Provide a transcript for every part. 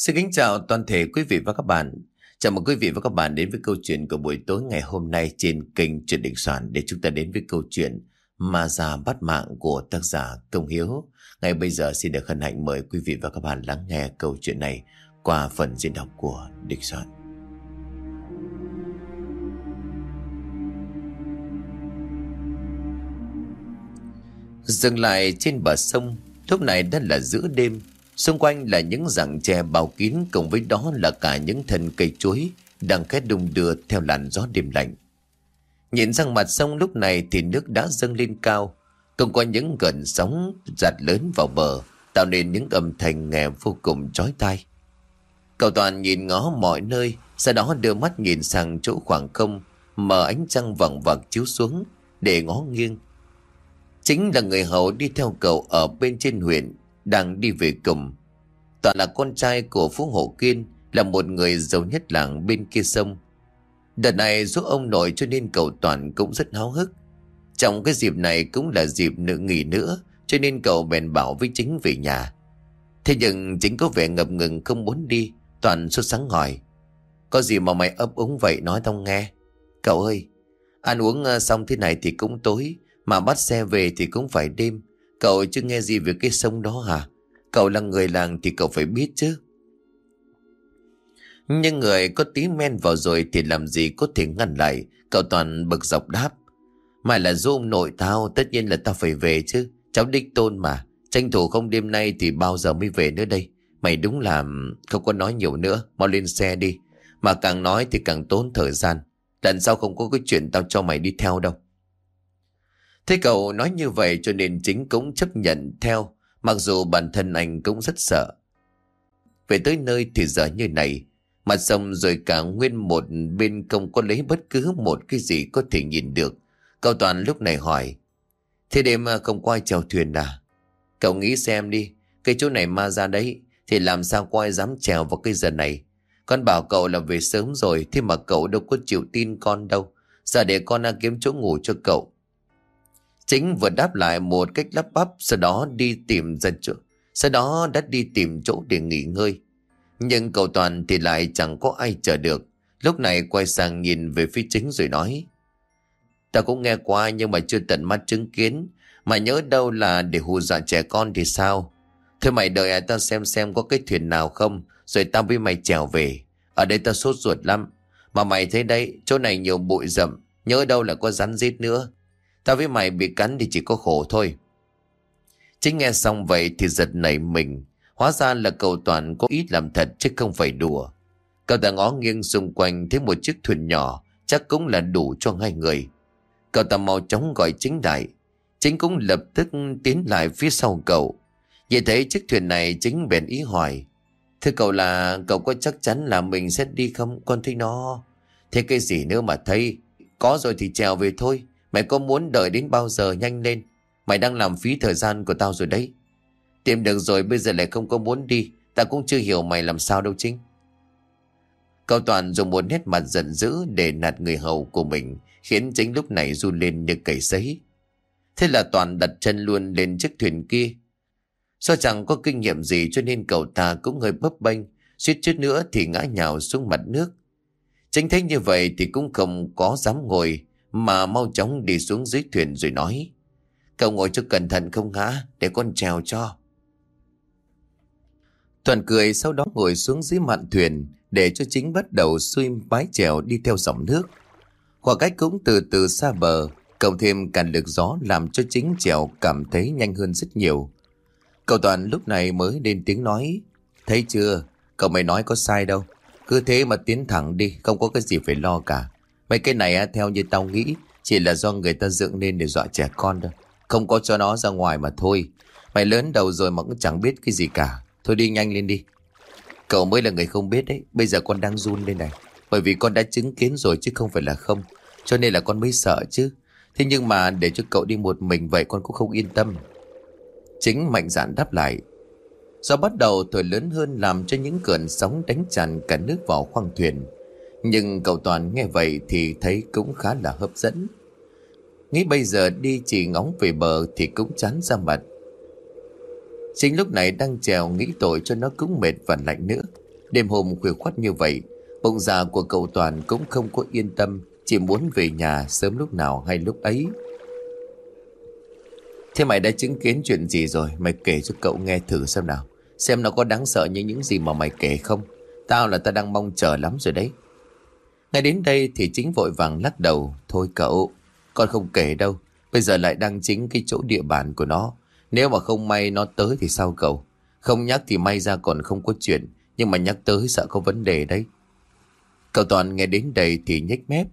Xin kính chào toàn thể quý vị và các bạn. Chào mừng quý vị và các bạn đến với câu chuyện của buổi tối ngày hôm nay trên kênh Truyện Định Soạn để chúng ta đến với câu chuyện Ma già bắt mạng của tác giả Công Hiếu. Ngay bây giờ xin được hân hạnh mời quý vị và các bạn lắng nghe câu chuyện này qua phần diễn đọc của Định Soạn. Dừng lại trên bờ sông, lúc này đã là giữa đêm, Xung quanh là những rặng tre bao kín cùng với đó là cả những thân cây chuối đang khét đung đưa theo làn gió đêm lạnh. Nhìn sang mặt sông lúc này thì nước đã dâng lên cao, cùng có những gần sóng giặt lớn vào bờ, tạo nên những âm thanh nghe vô cùng chói tai. Cậu Toàn nhìn ngó mọi nơi, sau đó đưa mắt nhìn sang chỗ khoảng không, mở ánh trăng vẳng vặc chiếu xuống để ngó nghiêng. Chính là người hầu đi theo cậu ở bên trên huyện đang đi về cùng. Toàn là con trai của Phú Hộ Kiên, là một người giàu nhất làng bên kia sông. Đợt này giúp ông nội cho nên cậu Toàn cũng rất háo hức. Trong cái dịp này cũng là dịp nữ nghỉ nữa, cho nên cậu bèn bảo với chính về nhà. Thế nhưng chính có vẻ ngập ngừng không muốn đi, Toàn sốt sáng hỏi. Có gì mà mày ấp úng vậy nói tao nghe. Cậu ơi, ăn uống ờ, xong thế này thì cũng tối, mà bắt xe về thì cũng phải đêm. Cậu chưa nghe gì về cái sông đó hả? Cậu là người làng thì cậu phải biết chứ. Nhưng người có tí men vào rồi thì làm gì có thể ngăn lại. Cậu toàn bực dọc đáp. Mày là du nội tao, tất nhiên là tao phải về chứ. Cháu đích tôn mà. Tranh thủ không đêm nay thì bao giờ mới về nữa đây. Mày đúng là không có nói nhiều nữa. Mau lên xe đi. Mà càng nói thì càng tốn thời gian. Lần sau không có cái chuyện tao cho mày đi theo đâu. Thế cậu nói như vậy cho nên chính cũng chấp nhận theo, mặc dù bản thân anh cũng rất sợ. Về tới nơi thì giờ như này, mặt sông rồi cả nguyên một bên không có lấy bất cứ một cái gì có thể nhìn được. Cậu Toàn lúc này hỏi, thế đêm không quay chèo thuyền à? Cậu nghĩ xem đi, cái chỗ này ma ra đấy, thì làm sao quay dám trèo vào cái giờ này? Con bảo cậu là về sớm rồi, thế mà cậu đâu có chịu tin con đâu. Giờ để con đang kiếm chỗ ngủ cho cậu. Chính vừa đáp lại một cách lắp bắp, sau đó đi tìm dân chỗ. Sau đó đã đi tìm chỗ để nghỉ ngơi. Nhưng cầu Toàn thì lại chẳng có ai chờ được. Lúc này quay sang nhìn về phía chính rồi nói. Ta cũng nghe qua nhưng mà chưa tận mắt chứng kiến. Mà nhớ đâu là để hù dọa trẻ con thì sao? Thôi mày đợi à, tao xem xem có cái thuyền nào không. Rồi tao với mày trèo về. Ở đây tao sốt ruột lắm. Mà mày thấy đây, chỗ này nhiều bụi rậm. Nhớ đâu là có rắn rít nữa. Tao với mày bị cắn thì chỉ có khổ thôi. Chính nghe xong vậy thì giật nảy mình. Hóa ra là cậu Toàn có ý làm thật chứ không phải đùa. Cậu ta ngó nghiêng xung quanh thấy một chiếc thuyền nhỏ, chắc cũng là đủ cho hai người. Cậu ta mau chóng gọi chính đại. Chính cũng lập tức tiến lại phía sau cậu. vậy thấy chiếc thuyền này chính bèn ý hỏi. Thưa cậu là, cậu có chắc chắn là mình sẽ đi không? Con thấy nó... Thế cái gì nữa mà thấy? Có rồi thì trèo về thôi. Mày có muốn đợi đến bao giờ nhanh lên? Mày đang làm phí thời gian của tao rồi đấy. Tìm được rồi bây giờ lại không có muốn đi. Tao cũng chưa hiểu mày làm sao đâu chính. Cậu Toàn dùng một nét mặt giận dữ Để nạt người hầu của mình, Khiến chính lúc này run lên như cầy sấy. Thế là Toàn đặt chân luôn lên chiếc thuyền kia. Do chẳng có kinh nghiệm gì cho nên cậu ta cũng hơi bấp bênh, suýt chút nữa thì ngã nhào xuống mặt nước. Chính thấy như vậy thì cũng không có dám ngồi mà mau chóng đi xuống dưới thuyền rồi nói. Cậu ngồi cho cẩn thận không hả? Để con trèo cho. Toàn cười sau đó ngồi xuống dưới mạn thuyền để cho chính bắt đầu xuôi mái trèo đi theo dòng nước. Khoảng cách cũng từ từ xa bờ, cậu thêm càn lực gió làm cho chính trèo cảm thấy nhanh hơn rất nhiều. Cậu Toàn lúc này mới lên tiếng nói, thấy chưa, cậu mày nói có sai đâu. Cứ thế mà tiến thẳng đi, không có cái gì phải lo cả. Mấy cái này theo như tao nghĩ, Chỉ là do người ta dựng nên để dọa trẻ con thôi. Không có cho nó ra ngoài mà thôi. Mày lớn đầu rồi mà cũng chẳng biết cái gì cả. Thôi đi nhanh lên đi. Cậu mới là người không biết đấy. Bây giờ con đang run lên này. Bởi vì con đã chứng kiến rồi chứ không phải là không. Cho nên là con mới sợ chứ. Thế nhưng mà để cho cậu đi một mình vậy con cũng không yên tâm. Chính mạnh dạn đáp lại. Do bắt đầu thổi lớn hơn làm cho những cơn sóng đánh tràn cả nước vào khoang thuyền nhưng cậu Toàn nghe vậy thì thấy cũng khá là hấp dẫn. Nghĩ bây giờ đi chỉ ngóng về bờ thì cũng chán ra mặt. Chính lúc này đang trèo nghĩ tội cho nó cũng mệt và lạnh nữa. Đêm hôm khuya khoắt như vậy Bụng già của cậu Toàn cũng không có yên tâm, Chỉ muốn về nhà sớm lúc nào hay lúc ấy Thế mày đã chứng kiến chuyện gì rồi Mày kể cho cậu nghe thử xem nào Xem nó có đáng sợ như những gì mà mày kể không Tao là tao đang mong chờ lắm rồi đấy ngay đến đây thì chính vội vàng lắc đầu, Thôi cậu, Con không kể đâu, Bây giờ lại đang chính cái chỗ địa bàn của nó. Nếu mà không may nó tới thì sao cậu? Không nhắc thì may ra còn không có chuyện, Nhưng mà nhắc tới sợ có vấn đề đấy. Cậu Toàn nghe đến đây thì nhếch mép,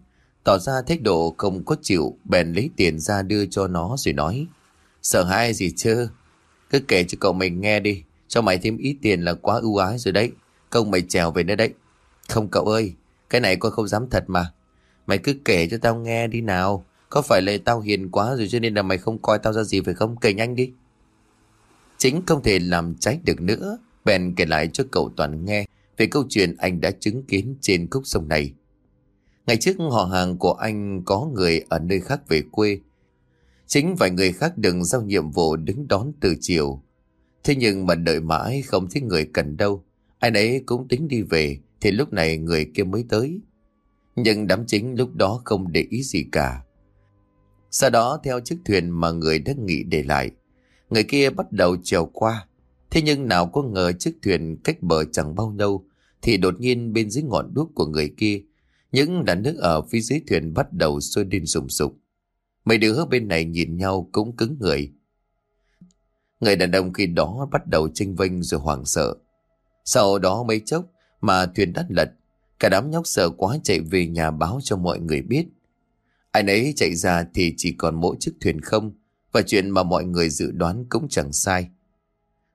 Tỏ ra thái độ không có chịu, Bèn lấy tiền ra đưa cho nó rồi nói, Sợ hãi gì chứ? Cứ kể cho cậu mình nghe đi, Cho mày thêm ít tiền là quá ưu ái rồi đấy. Công mày trèo về nữa đấy. Không cậu ơi cái này con không dám thật mà. Mày cứ kể cho tao nghe đi nào. Có phải là tao hiền quá rồi cho nên là mày không coi tao ra gì phải không? Kể nhanh đi. Chính không thể làm trách được nữa. Bèn kể lại cho cậu Toàn nghe Về câu chuyện anh đã chứng kiến trên khúc sông này. Ngày trước họ hàng của anh có người ở nơi khác về quê. Chính vài người khác đừng giao nhiệm vụ đứng đón từ chiều. Thế nhưng mà đợi mãi không thấy người cần đâu. Ai ấy cũng tính đi về thì lúc này người kia mới tới. Nhưng đám chính lúc đó không để ý gì cả. Sau đó, theo chiếc thuyền mà người đã nghỉ để lại. Người kia bắt đầu trèo qua. Thế nhưng nào có ngờ chiếc thuyền cách bờ chẳng bao lâu, thì đột nhiên bên dưới ngọn đuốc của người kia, những đàn nước ở phía dưới thuyền bắt đầu sôi lên sùng sục. Mấy đứa bên này nhìn nhau cũng cứng người. Người đàn ông khi đó bắt đầu tranh vinh rồi hoảng sợ. Sau đó mấy chốc mà thuyền đắt lật. Cả đám nhóc sợ quá chạy về nhà báo cho mọi người biết. Ai nấy chạy ra thì chỉ còn mỗi chiếc thuyền không. Và chuyện mà mọi người dự đoán cũng chẳng sai.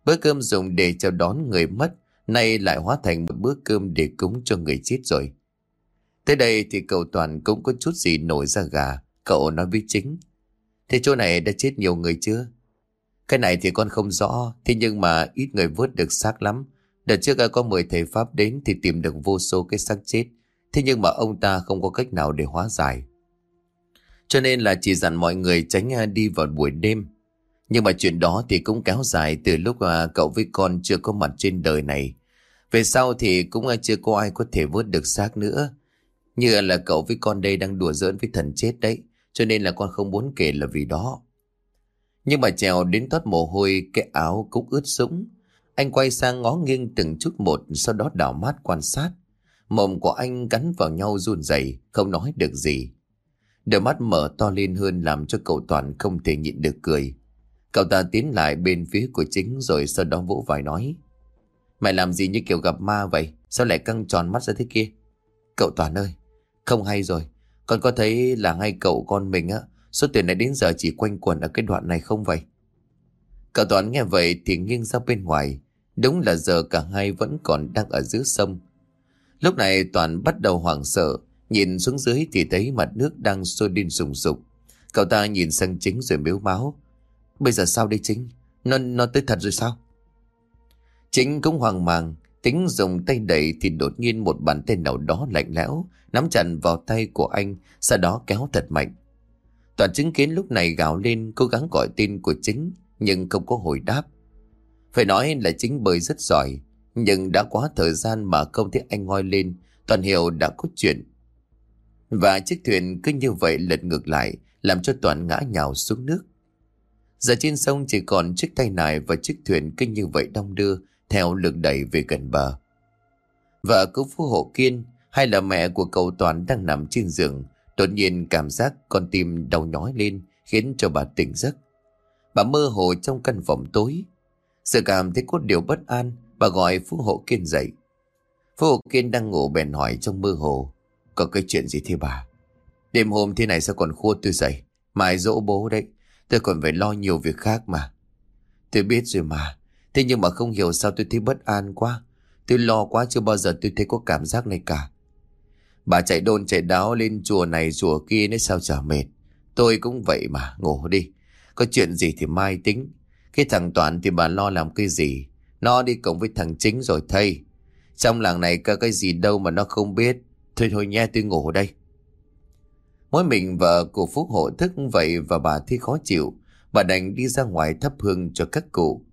Bữa cơm dùng để chào đón người mất, nay lại hóa thành một bữa cơm để cúng cho người chết rồi. Tới đây thì cậu Toàn cũng có chút gì nổi ra gà. Cậu nói với chính. Thế chỗ này đã chết nhiều người chưa? Cái này thì con không rõ. Thế nhưng mà ít người vớt được xác lắm. Đợt trước có 10 thầy Pháp đến thì tìm được vô số cái xác chết. Thế nhưng mà ông ta không có cách nào để hóa giải. Cho nên là chỉ dặn mọi người tránh à, đi vào buổi đêm. Nhưng mà chuyện đó thì cũng kéo dài từ lúc à, cậu với con chưa có mặt trên đời này. Về sau thì cũng à, chưa có ai có thể vớt được xác nữa. Như là cậu với con đây đang đùa giỡn với thần chết đấy. Cho nên là con không muốn kể là vì đó Nhưng mà trèo đến toát mồ hôi, Cái áo cũng ướt sũng anh quay sang ngó nghiêng từng chút một, Sau đó đảo mát quan sát. Mồm của anh gắn vào nhau run rẩy, Không nói được gì. Đôi mắt mở to lên hơn Làm cho cậu Toàn không thể nhịn được cười. Cậu ta tiến lại bên phía của chính Rồi sau đó vỗ vai nói, Mày làm gì như kiểu gặp ma vậy? Sao lại căng tròn mắt ra thế kia? Cậu Toàn ơi, Không hay rồi. Con có thấy là ngay cậu con mình á, Số tiền này đến giờ chỉ quanh quẩn ở cái đoạn này không vậy? Cậu Toán nghe vậy thì nghiêng ra bên ngoài. Đúng là giờ cả hai vẫn còn đang ở giữa sông. Lúc này Toàn bắt đầu hoảng sợ. Nhìn xuống dưới thì thấy mặt nước đang sôi lên sùng sục Cậu ta nhìn sang chính rồi miếu máu. Bây giờ sao đây chính? Nó, nó tới thật rồi sao? Chính cũng hoang mang. Tính dùng tay đẩy thì đột nhiên một bàn tay nào đó lạnh lẽo nắm chặt vào tay của anh, sau đó kéo thật mạnh. Toàn chứng kiến lúc này gào lên cố gắng gọi tên của chính, nhưng không có hồi đáp. Phải nói là chính bơi rất giỏi, nhưng đã quá thời gian mà không thấy anh ngoi lên, Toàn hiểu đã có chuyện. Và chiếc thuyền cứ như vậy lật ngược lại, làm cho Toàn ngã nhào xuống nước. Giờ trên sông chỉ còn chiếc tay nải và chiếc thuyền cứ như vậy đong đưa theo lực đẩy về gần bờ. Vợ cứu phú hộ kiên hay là mẹ của cậu Toàn đang nằm trên giường, đột nhiên cảm giác con tim đau nhói lên khiến cho bà tỉnh giấc. Bà mơ hồ trong căn phòng tối. Sự cảm thấy có điều bất an, bà gọi Phú Hộ Kiên dậy. Phú Hộ Kiên đang ngủ bèn hỏi trong mơ hồ. Có cái chuyện gì thế bà? Đêm hôm thế này sao còn khua tôi dậy? Mai dỗ bố đấy, tôi còn phải lo nhiều việc khác mà. Tôi biết rồi mà, thế nhưng mà không hiểu sao tôi thấy bất an quá. Tôi lo quá chưa bao giờ tôi thấy có cảm giác này cả. Bà chạy đôn chạy đáo lên chùa này chùa kia nên sao chả mệt. Tôi cũng vậy mà, ngủ đi. Có chuyện gì thì mai tính. Cái thằng Toàn thì bà lo làm cái gì. Nó đi cùng với thằng chính rồi thầy. Trong làng này có cái gì đâu mà nó không biết. Thôi thôi nha tôi ngủ đây. Mỗi mình vợ của Phúc hộ thức vậy và bà thấy khó chịu. Bà đành đi ra ngoài thắp hương cho các cụ.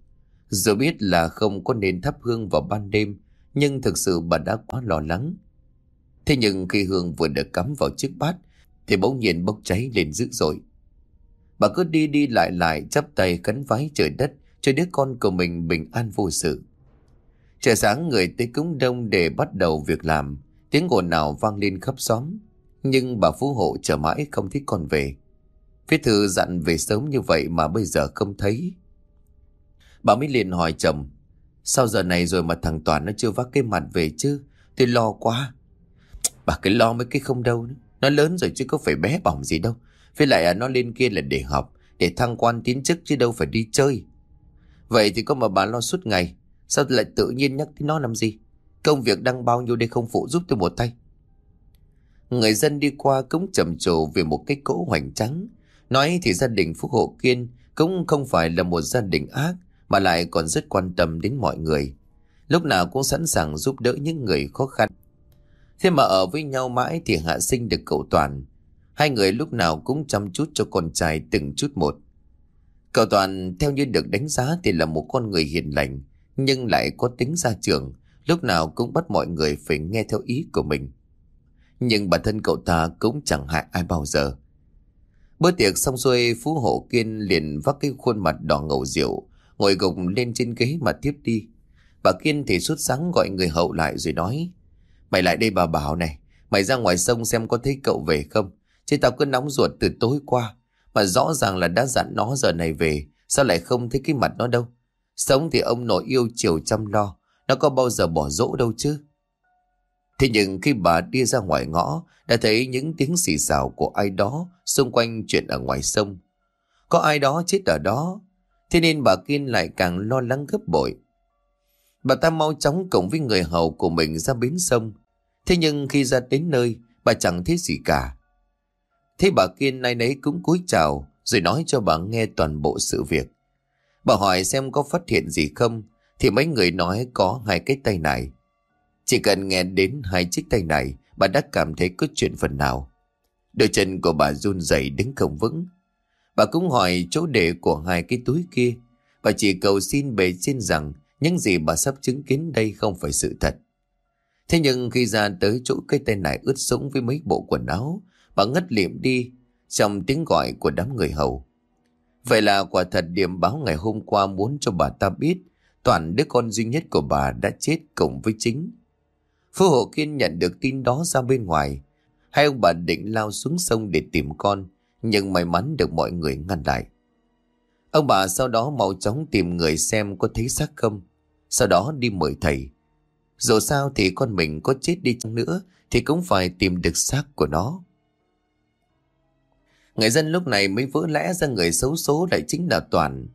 Dù biết là không có nên thắp hương vào ban đêm, nhưng thực sự bà đã quá lo lắng. Thế nhưng khi hương vừa được cắm vào chiếc bát thì bỗng nhiên bốc cháy lên dữ dội. Bà cứ đi đi lại lại chắp tay cấn vái trời đất cho đứa con của mình bình an vô sự. Trời sáng người tới cúng đông để bắt đầu việc làm, tiếng ồn nào vang lên khắp xóm. Nhưng bà phú hộ chờ mãi không thấy con về. Viết thư dặn về sớm như vậy mà bây giờ không thấy. Bà mới liền hỏi chồng, sao giờ này rồi mà thằng Toàn nó chưa vác cái mặt về chứ? Tôi lo quá. Bà cứ lo mấy cái không đâu. Nó lớn rồi chứ có phải bé bỏng gì đâu. Với lại à, nó lên kia là để học, để thăng quan tiến chức chứ đâu phải đi chơi. Vậy thì có mà bà lo suốt ngày, sao lại tự nhiên nhắc tới nó làm gì? Công việc đang bao nhiêu đây không phụ giúp tôi một tay. Người dân đi qua cũng trầm trồ về một cái cỗ hoành trắng. Nói thì gia đình Phúc Hộ Kiên cũng không phải là một gia đình ác, mà lại còn rất quan tâm đến mọi người. Lúc nào cũng sẵn sàng giúp đỡ những người khó khăn. Thế mà ở với nhau mãi thì hạ sinh được cậu Toàn. Hai người lúc nào cũng chăm chút cho con trai từng chút một. Cậu Toàn theo như được đánh giá thì là một con người hiền lành, nhưng lại có tính gia trưởng, lúc nào cũng bắt mọi người phải nghe theo ý của mình. Nhưng bản thân cậu ta cũng chẳng hại ai bao giờ. Bữa tiệc xong xuôi, Phú Hộ Kiên liền vác cái khuôn mặt đỏ ngầu rượu, ngồi gục lên trên ghế mà tiếp đi. Bà Kiên thì suốt sáng gọi người hậu lại rồi nói, Mày lại đây bà bảo này, mày ra ngoài sông xem có thấy cậu về không? Chứ tao cứ nóng ruột từ tối qua, mà rõ ràng là đã dặn nó giờ này về, sao lại không thấy cái mặt nó đâu? Sống thì ông nội yêu chiều chăm lo, nó có bao giờ bỏ dỗ đâu chứ? Thế nhưng khi bà đi ra ngoài ngõ, đã thấy những tiếng xì xào của ai đó xung quanh chuyện ở ngoài sông. Có ai đó chết ở đó, thế nên bà Kiên lại càng lo lắng gấp bội. Bà ta mau chóng cùng với người hầu của mình ra bến sông. Thế nhưng khi ra đến nơi, bà chẳng thấy gì cả. Thế bà Kiên nay nấy cũng cúi chào, rồi nói cho bà nghe toàn bộ sự việc. Bà hỏi xem có phát hiện gì không, thì mấy người nói có hai cái tay này. Chỉ cần nghe đến hai chiếc tay này, bà đã cảm thấy có chuyện phần nào. Đôi chân của bà run rẩy đứng không vững. Bà cũng hỏi chỗ để của hai cái túi kia. Bà chỉ cầu xin bề trên rằng những gì bà sắp chứng kiến đây không phải sự thật. Thế nhưng khi ra tới chỗ cây tay này ướt sũng với mấy bộ quần áo, bà ngất liệm đi trong tiếng gọi của đám người hầu. Vậy là quả thật điểm báo ngày hôm qua muốn cho bà ta biết toàn đứa con duy nhất của bà đã chết cùng với chính. Phú Hộ Kiên nhận được tin đó ra bên ngoài. Hai ông bà định lao xuống sông để tìm con, nhưng may mắn được mọi người ngăn lại. Ông bà sau đó mau chóng tìm người xem có thấy xác không, sau đó đi mời thầy. Dù sao thì con mình có chết đi chăng nữa thì cũng phải tìm được xác của nó. Người dân lúc này mới vỡ lẽ ra người xấu số lại chính là Toàn.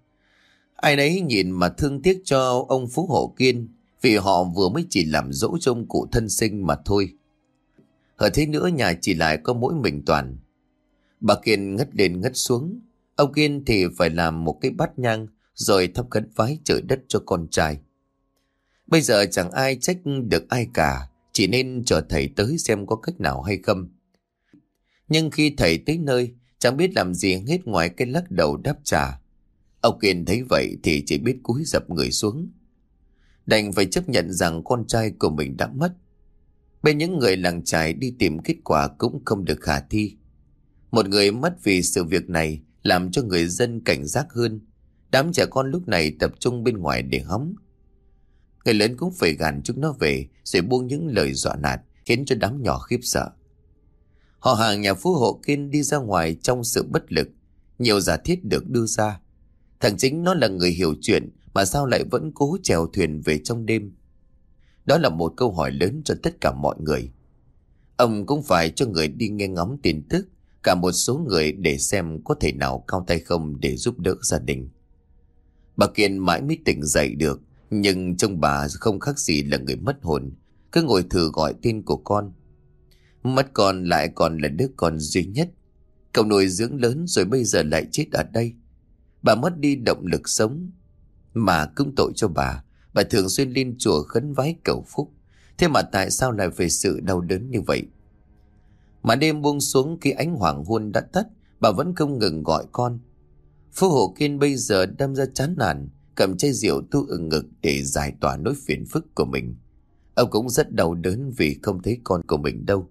Ai đấy nhìn mà thương tiếc cho ông Phú Hộ Kiên vì họ vừa mới chỉ làm dỗ trong cụ thân sinh mà thôi. Hở thế nữa nhà chỉ lại có mỗi mình Toàn. Bà Kiên ngất lên ngất xuống. Ông Kiên thì phải làm một cái bát nhang rồi thắp khấn vái trời đất cho con trai. Bây giờ chẳng ai trách được ai cả, chỉ nên chờ thầy tới xem có cách nào hay không. Nhưng khi thầy tới nơi, chẳng biết làm gì hết ngoài cái lắc đầu đáp trả. Ông Kiên thấy vậy thì chỉ biết cúi dập người xuống. Đành phải chấp nhận rằng con trai của mình đã mất. Bên những người làng trài đi tìm kết quả cũng không được khả thi. Một người mất vì sự việc này làm cho người dân cảnh giác hơn. Đám trẻ con lúc này tập trung bên ngoài để hóng. Người lớn cũng phải gàn chúng nó về, rồi buông những lời dọa nạt, khiến cho đám nhỏ khiếp sợ. Họ hàng nhà phú hộ kiên đi ra ngoài trong sự bất lực. Nhiều giả thiết được đưa ra. Thằng chính nó là người hiểu chuyện mà sao lại vẫn cố chèo thuyền về trong đêm. Đó là một câu hỏi lớn cho tất cả mọi người. Ông cũng phải cho người đi nghe ngóng tin tức, cả một số người để xem có thể nào cao tay không để giúp đỡ gia đình. Bà Kiên mãi mới tỉnh dậy được, nhưng trông bà không khác gì là người mất hồn, cứ ngồi thử gọi tên của con. Mất con lại còn là đứa con duy nhất. Cậu nuôi dưỡng lớn rồi bây giờ lại chết ở đây. Bà mất đi động lực sống. Mà cũng tội cho bà. Bà thường xuyên lên chùa khấn vái cầu phúc. Thế mà tại sao lại về sự đau đớn như vậy? Mà đêm buông xuống khi ánh hoàng hôn đã tắt, bà vẫn không ngừng gọi con. Phú Hộ Kiên bây giờ đâm ra chán nản, cầm chai rượu tu ừng ngực để giải tỏa nỗi phiền phức của mình. Ông cũng rất đau đớn vì không thấy con của mình đâu.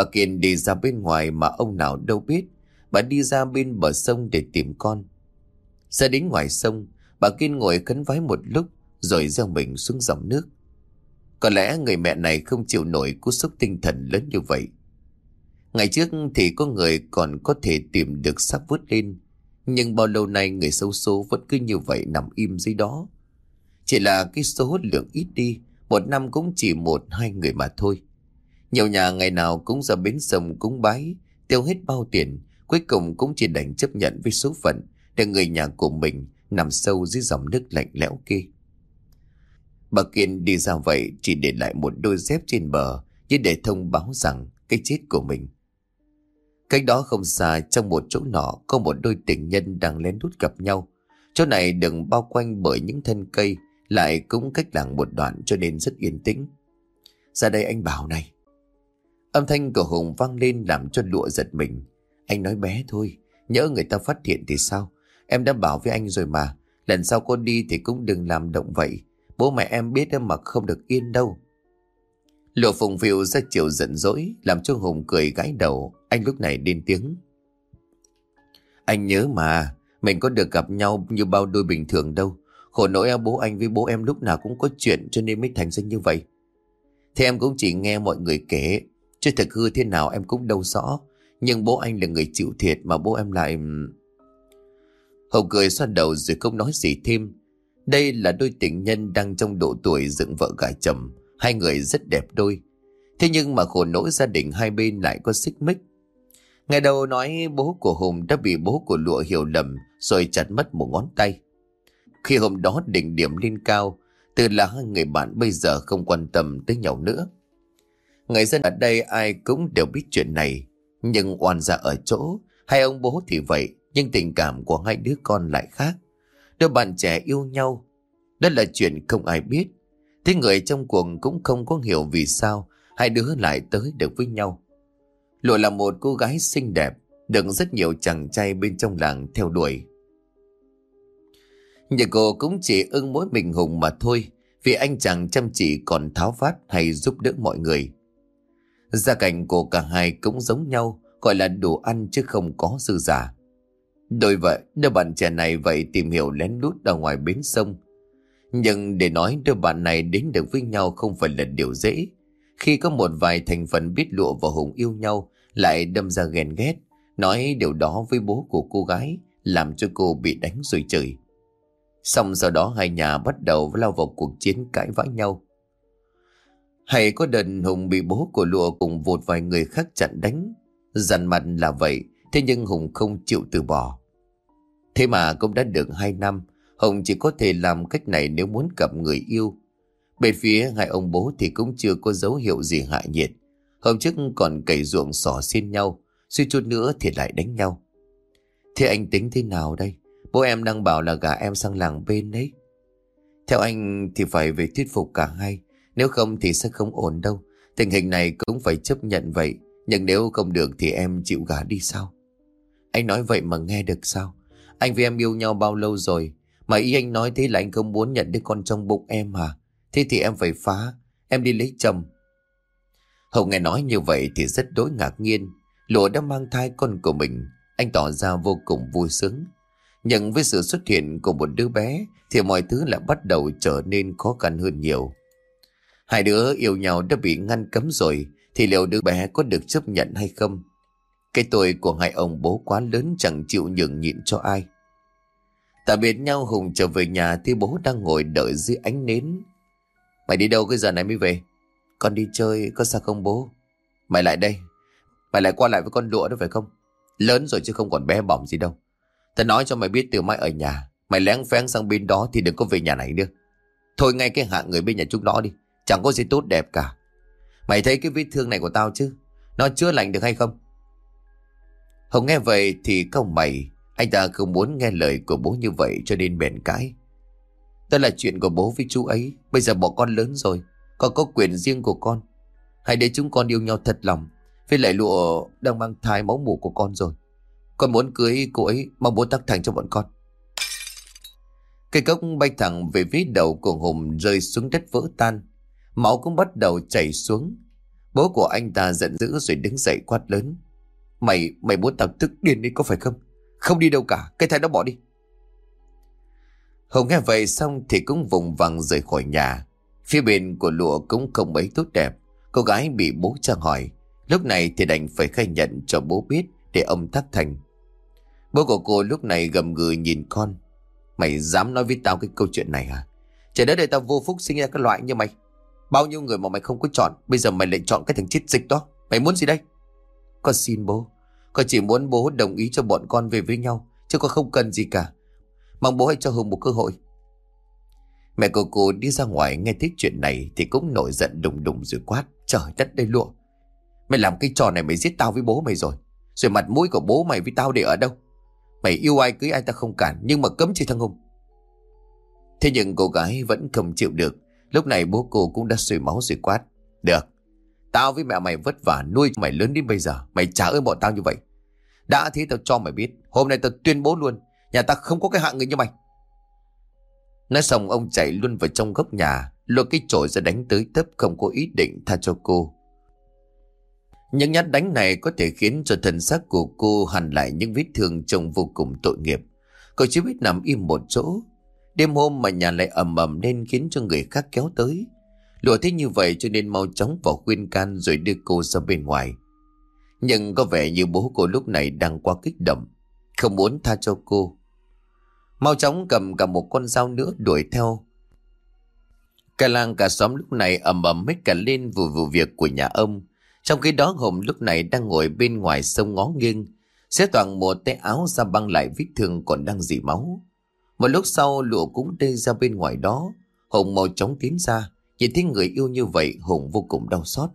Bà Kiên đi ra bên ngoài mà ông nào đâu biết. Bà đi ra bên bờ sông để tìm con. Ra đến ngoài sông, bà Kiên ngồi khấn vái một lúc rồi gieo mình xuống dòng nước. Có lẽ người mẹ này không chịu nổi cú sốc tinh thần lớn như vậy. Ngày trước thì có người còn có thể tìm được xác vứt lên. Nhưng bao lâu nay người xấu số vẫn cứ như vậy nằm im dưới đó. Chỉ là cái số lượng ít đi, một năm cũng chỉ một hai người mà thôi. Nhiều nhà ngày nào cũng ra bến sông cúng bái, tiêu hết bao tiền, cuối cùng cũng chỉ đành chấp nhận với số phận để người nhà của mình nằm sâu dưới dòng nước lạnh lẽo kia. Bà Kiên đi ra vậy chỉ để lại một đôi dép trên bờ như để thông báo rằng cái chết của mình. Cách đó không xa trong một chỗ nọ có một đôi tình nhân đang lén lút gặp nhau. Chỗ này đừng bao quanh bởi những thân cây lại cũng cách làng một đoạn cho nên rất yên tĩnh. Ra đây anh bảo này. Âm thanh của Hùng vang lên làm cho lụa giật mình. Anh nói bé thôi, nhớ người ta phát hiện thì sao? Em đã bảo với anh rồi mà, lần sau cô đi thì cũng đừng làm động vậy. Bố mẹ em biết em mà không được yên đâu. Lụa phùng phiu ra chiều giận dỗi, làm cho Hùng cười gãi đầu. Anh lúc này điên tiếng. Anh nhớ mà, mình có được gặp nhau như bao đôi bình thường đâu. Khổ nỗi bố anh với bố em lúc nào cũng có chuyện cho nên mới thành ra như vậy. thì em cũng chỉ nghe mọi người kể, chứ thực hư thế nào em cũng đâu rõ. Nhưng bố anh là người chịu thiệt mà bố em lại... Hậu cười xoa đầu rồi không nói gì thêm. Đây là đôi tình nhân đang trong độ tuổi dựng vợ gả chồng. Hai người rất đẹp đôi. Thế nhưng mà khổ nỗi gia đình hai bên lại có xích mích. Ngày đầu nói bố của Hùng đã bị bố của Lụa hiểu lầm rồi chặt mất một ngón tay. Khi hôm đó đỉnh điểm lên cao, từ là hai người bạn bây giờ không quan tâm tới nhau nữa. Người dân ở đây ai cũng đều biết chuyện này, nhưng oan ra ở chỗ, hai ông bố thì vậy, nhưng tình cảm của hai đứa con lại khác. Đôi bạn trẻ yêu nhau, đó là chuyện không ai biết. Thế người trong cuộc cũng không có hiểu vì sao hai đứa lại tới được với nhau. Lộ là một cô gái xinh đẹp, được rất nhiều chàng trai bên trong làng theo đuổi. Nhà cô cũng chỉ ưng mỗi mình Hùng mà thôi, vì anh chàng chăm chỉ còn tháo vát hay giúp đỡ mọi người. Gia cảnh của cả hai cũng giống nhau, gọi là đồ ăn chứ không có dư giả. đôi vậy, đứa bạn trẻ này vậy tìm hiểu lén lút ở ngoài bến sông. Nhưng để nói đứa bạn này đến được với nhau không phải là điều dễ. Khi có một vài thành phần biết lụa và Hùng yêu nhau, lại đâm ra ghen ghét, nói điều đó với bố của cô gái, làm cho cô bị đánh rồi trời. Xong sau đó hai nhà bắt đầu lao vào cuộc chiến cãi vã nhau. Hay có đợt Hùng bị bố của lụa cùng một vài người khác chặn đánh. Dằn mặt là vậy, thế nhưng Hùng không chịu từ bỏ. Thế mà cũng đã được hai năm, Hùng chỉ có thể làm cách này nếu muốn gặp người yêu. Bên phía hai ông bố thì cũng chưa có dấu hiệu gì hạ nhiệt. Hôm trước còn cày ruộng sỏ xin nhau, suy chút nữa thì lại đánh nhau. Thế anh tính thế nào đây? Bố em đang bảo là gả em sang làng bên đấy. Theo anh thì phải về thuyết phục cả hai. Nếu không thì sẽ không ổn đâu. Tình hình này cũng phải chấp nhận vậy. Nhưng nếu không được thì em chịu gả đi sao? Anh nói vậy mà nghe được sao? Anh với em yêu nhau bao lâu rồi? Mà ý anh nói thế là anh không muốn nhận đứa con trong bụng em à? Thế thì em phải phá. Em đi lấy chồng. hồng nghe nói như vậy thì rất đối ngạc nhiên. Lụa đã mang thai con của mình. Anh tỏ ra vô cùng vui sướng. Nhưng với sự xuất hiện của một đứa bé thì mọi thứ lại bắt đầu trở nên khó khăn hơn nhiều. Hai đứa yêu nhau đã bị ngăn cấm rồi thì liệu đứa bé có được chấp nhận hay không? Cái tội của hai ông bố quá lớn chẳng chịu nhường nhịn cho ai. Tạm biệt nhau Hùng trở về nhà thì bố đang ngồi đợi dưới ánh nến. Mày đi đâu cái giờ này mới về? Con đi chơi, có sao không bố? Mày lại đây. Mày lại qua lại với con lụa đó phải không? Lớn rồi chứ không còn bé bỏng gì đâu. Ta nói cho mày biết từ mai ở nhà. Mày lén phén sang bên đó thì đừng có về nhà này nữa. Thôi ngay cái hạng người bên nhà chúng nó đi. Chẳng có gì tốt đẹp cả. Mày thấy cái vết thương này của tao chứ? Nó chữa lành được hay không? Hồng nghe vậy thì không mày. Anh ta không muốn nghe lời của bố như vậy cho nên bèn cãi. Đó là chuyện của bố với chú ấy. Bây giờ bọn con lớn rồi. Con có quyền riêng của con. Hãy để chúng con yêu nhau thật lòng. Với lại lụa đang mang thai máu mủ của con rồi. Con muốn cưới cô ấy, mong bố tắc thành cho bọn con. Cây cốc bay thẳng về phía đầu của Hùng rơi xuống đất vỡ tan. Máu cũng bắt đầu chảy xuống. Bố của anh ta giận dữ rồi đứng dậy quát lớn. Mày, mày muốn tao tức điên đi có phải không? Không đi đâu cả, cái thai đó bỏ đi. Hồng nghe vậy xong thì cũng vùng vằng rời khỏi nhà. Phía bên của lụa cũng không mấy tốt đẹp. Cô gái bị bố trang hỏi. Lúc này thì đành phải khai nhận cho bố biết để ông thắt thành. Bố của cô lúc này gầm gừ nhìn con. Mày dám nói với tao cái câu chuyện này à? Trời đất đây tao vô phúc sinh ra cái loại như mày. Bao nhiêu người mà mày không có chọn, bây giờ mày lại chọn cái thằng chết dịch đó. Mày muốn gì đây? Con xin bố. Con chỉ muốn bố đồng ý cho bọn con về với nhau, chứ con không cần gì cả. Mong bố hãy cho Hùng một cơ hội. Mẹ của cô đi ra ngoài nghe thấy chuyện này thì cũng nổi giận đùng đùng rồi quát. Trời đất đây lụa. Mày làm cái trò này mày giết tao với bố mày rồi. Rồi mặt mũi của bố mày với tao để ở đâu? Mày yêu ai cưới ai ta không cản nhưng mà cấm chơi thằng Hùng. Thế nhưng cô gái vẫn không chịu được. Lúc này bố cô cũng đã sôi máu rồi quát. Được. Tao với mẹ mày vất vả nuôi mày lớn đến bây giờ. Mày trả ơn bọn tao như vậy. Đã thế tao cho mày biết. Hôm nay tao tuyên bố luôn. Nhà tao không có cái hạng người như mày. Nói xong, ông chạy luôn vào trong góc nhà. Lôi cái chổi ra đánh tới tấp, không có ý định tha cho cô. Những nhát đánh này có thể khiến cho thân xác của cô hằn lại những vết thương trông vô cùng tội nghiệp. Cô chỉ biết nằm im một chỗ. Đêm hôm mà nhà lại ầm ầm nên khiến cho người khác kéo tới. Lụa thế như vậy cho nên mau chóng vào khuyên can rồi đưa cô ra bên ngoài. Nhưng có vẻ như bố cô lúc này đang quá kích động. Không muốn tha cho cô. Mau chóng cầm cả một con dao nữa đuổi theo. Cả làng cả xóm lúc này ầm ầm hết cả lên vụ vụ việc của nhà ông. Trong khi đó Hùng lúc này đang ngồi bên ngoài sông ngó nghiêng, xé toàn một tay áo ra băng lại vết thương còn đang dỉ máu. Một lúc sau lụa cũng đi ra bên ngoài đó, Hùng mau chóng tiến ra, nhìn thấy người yêu như vậy Hùng vô cùng đau xót.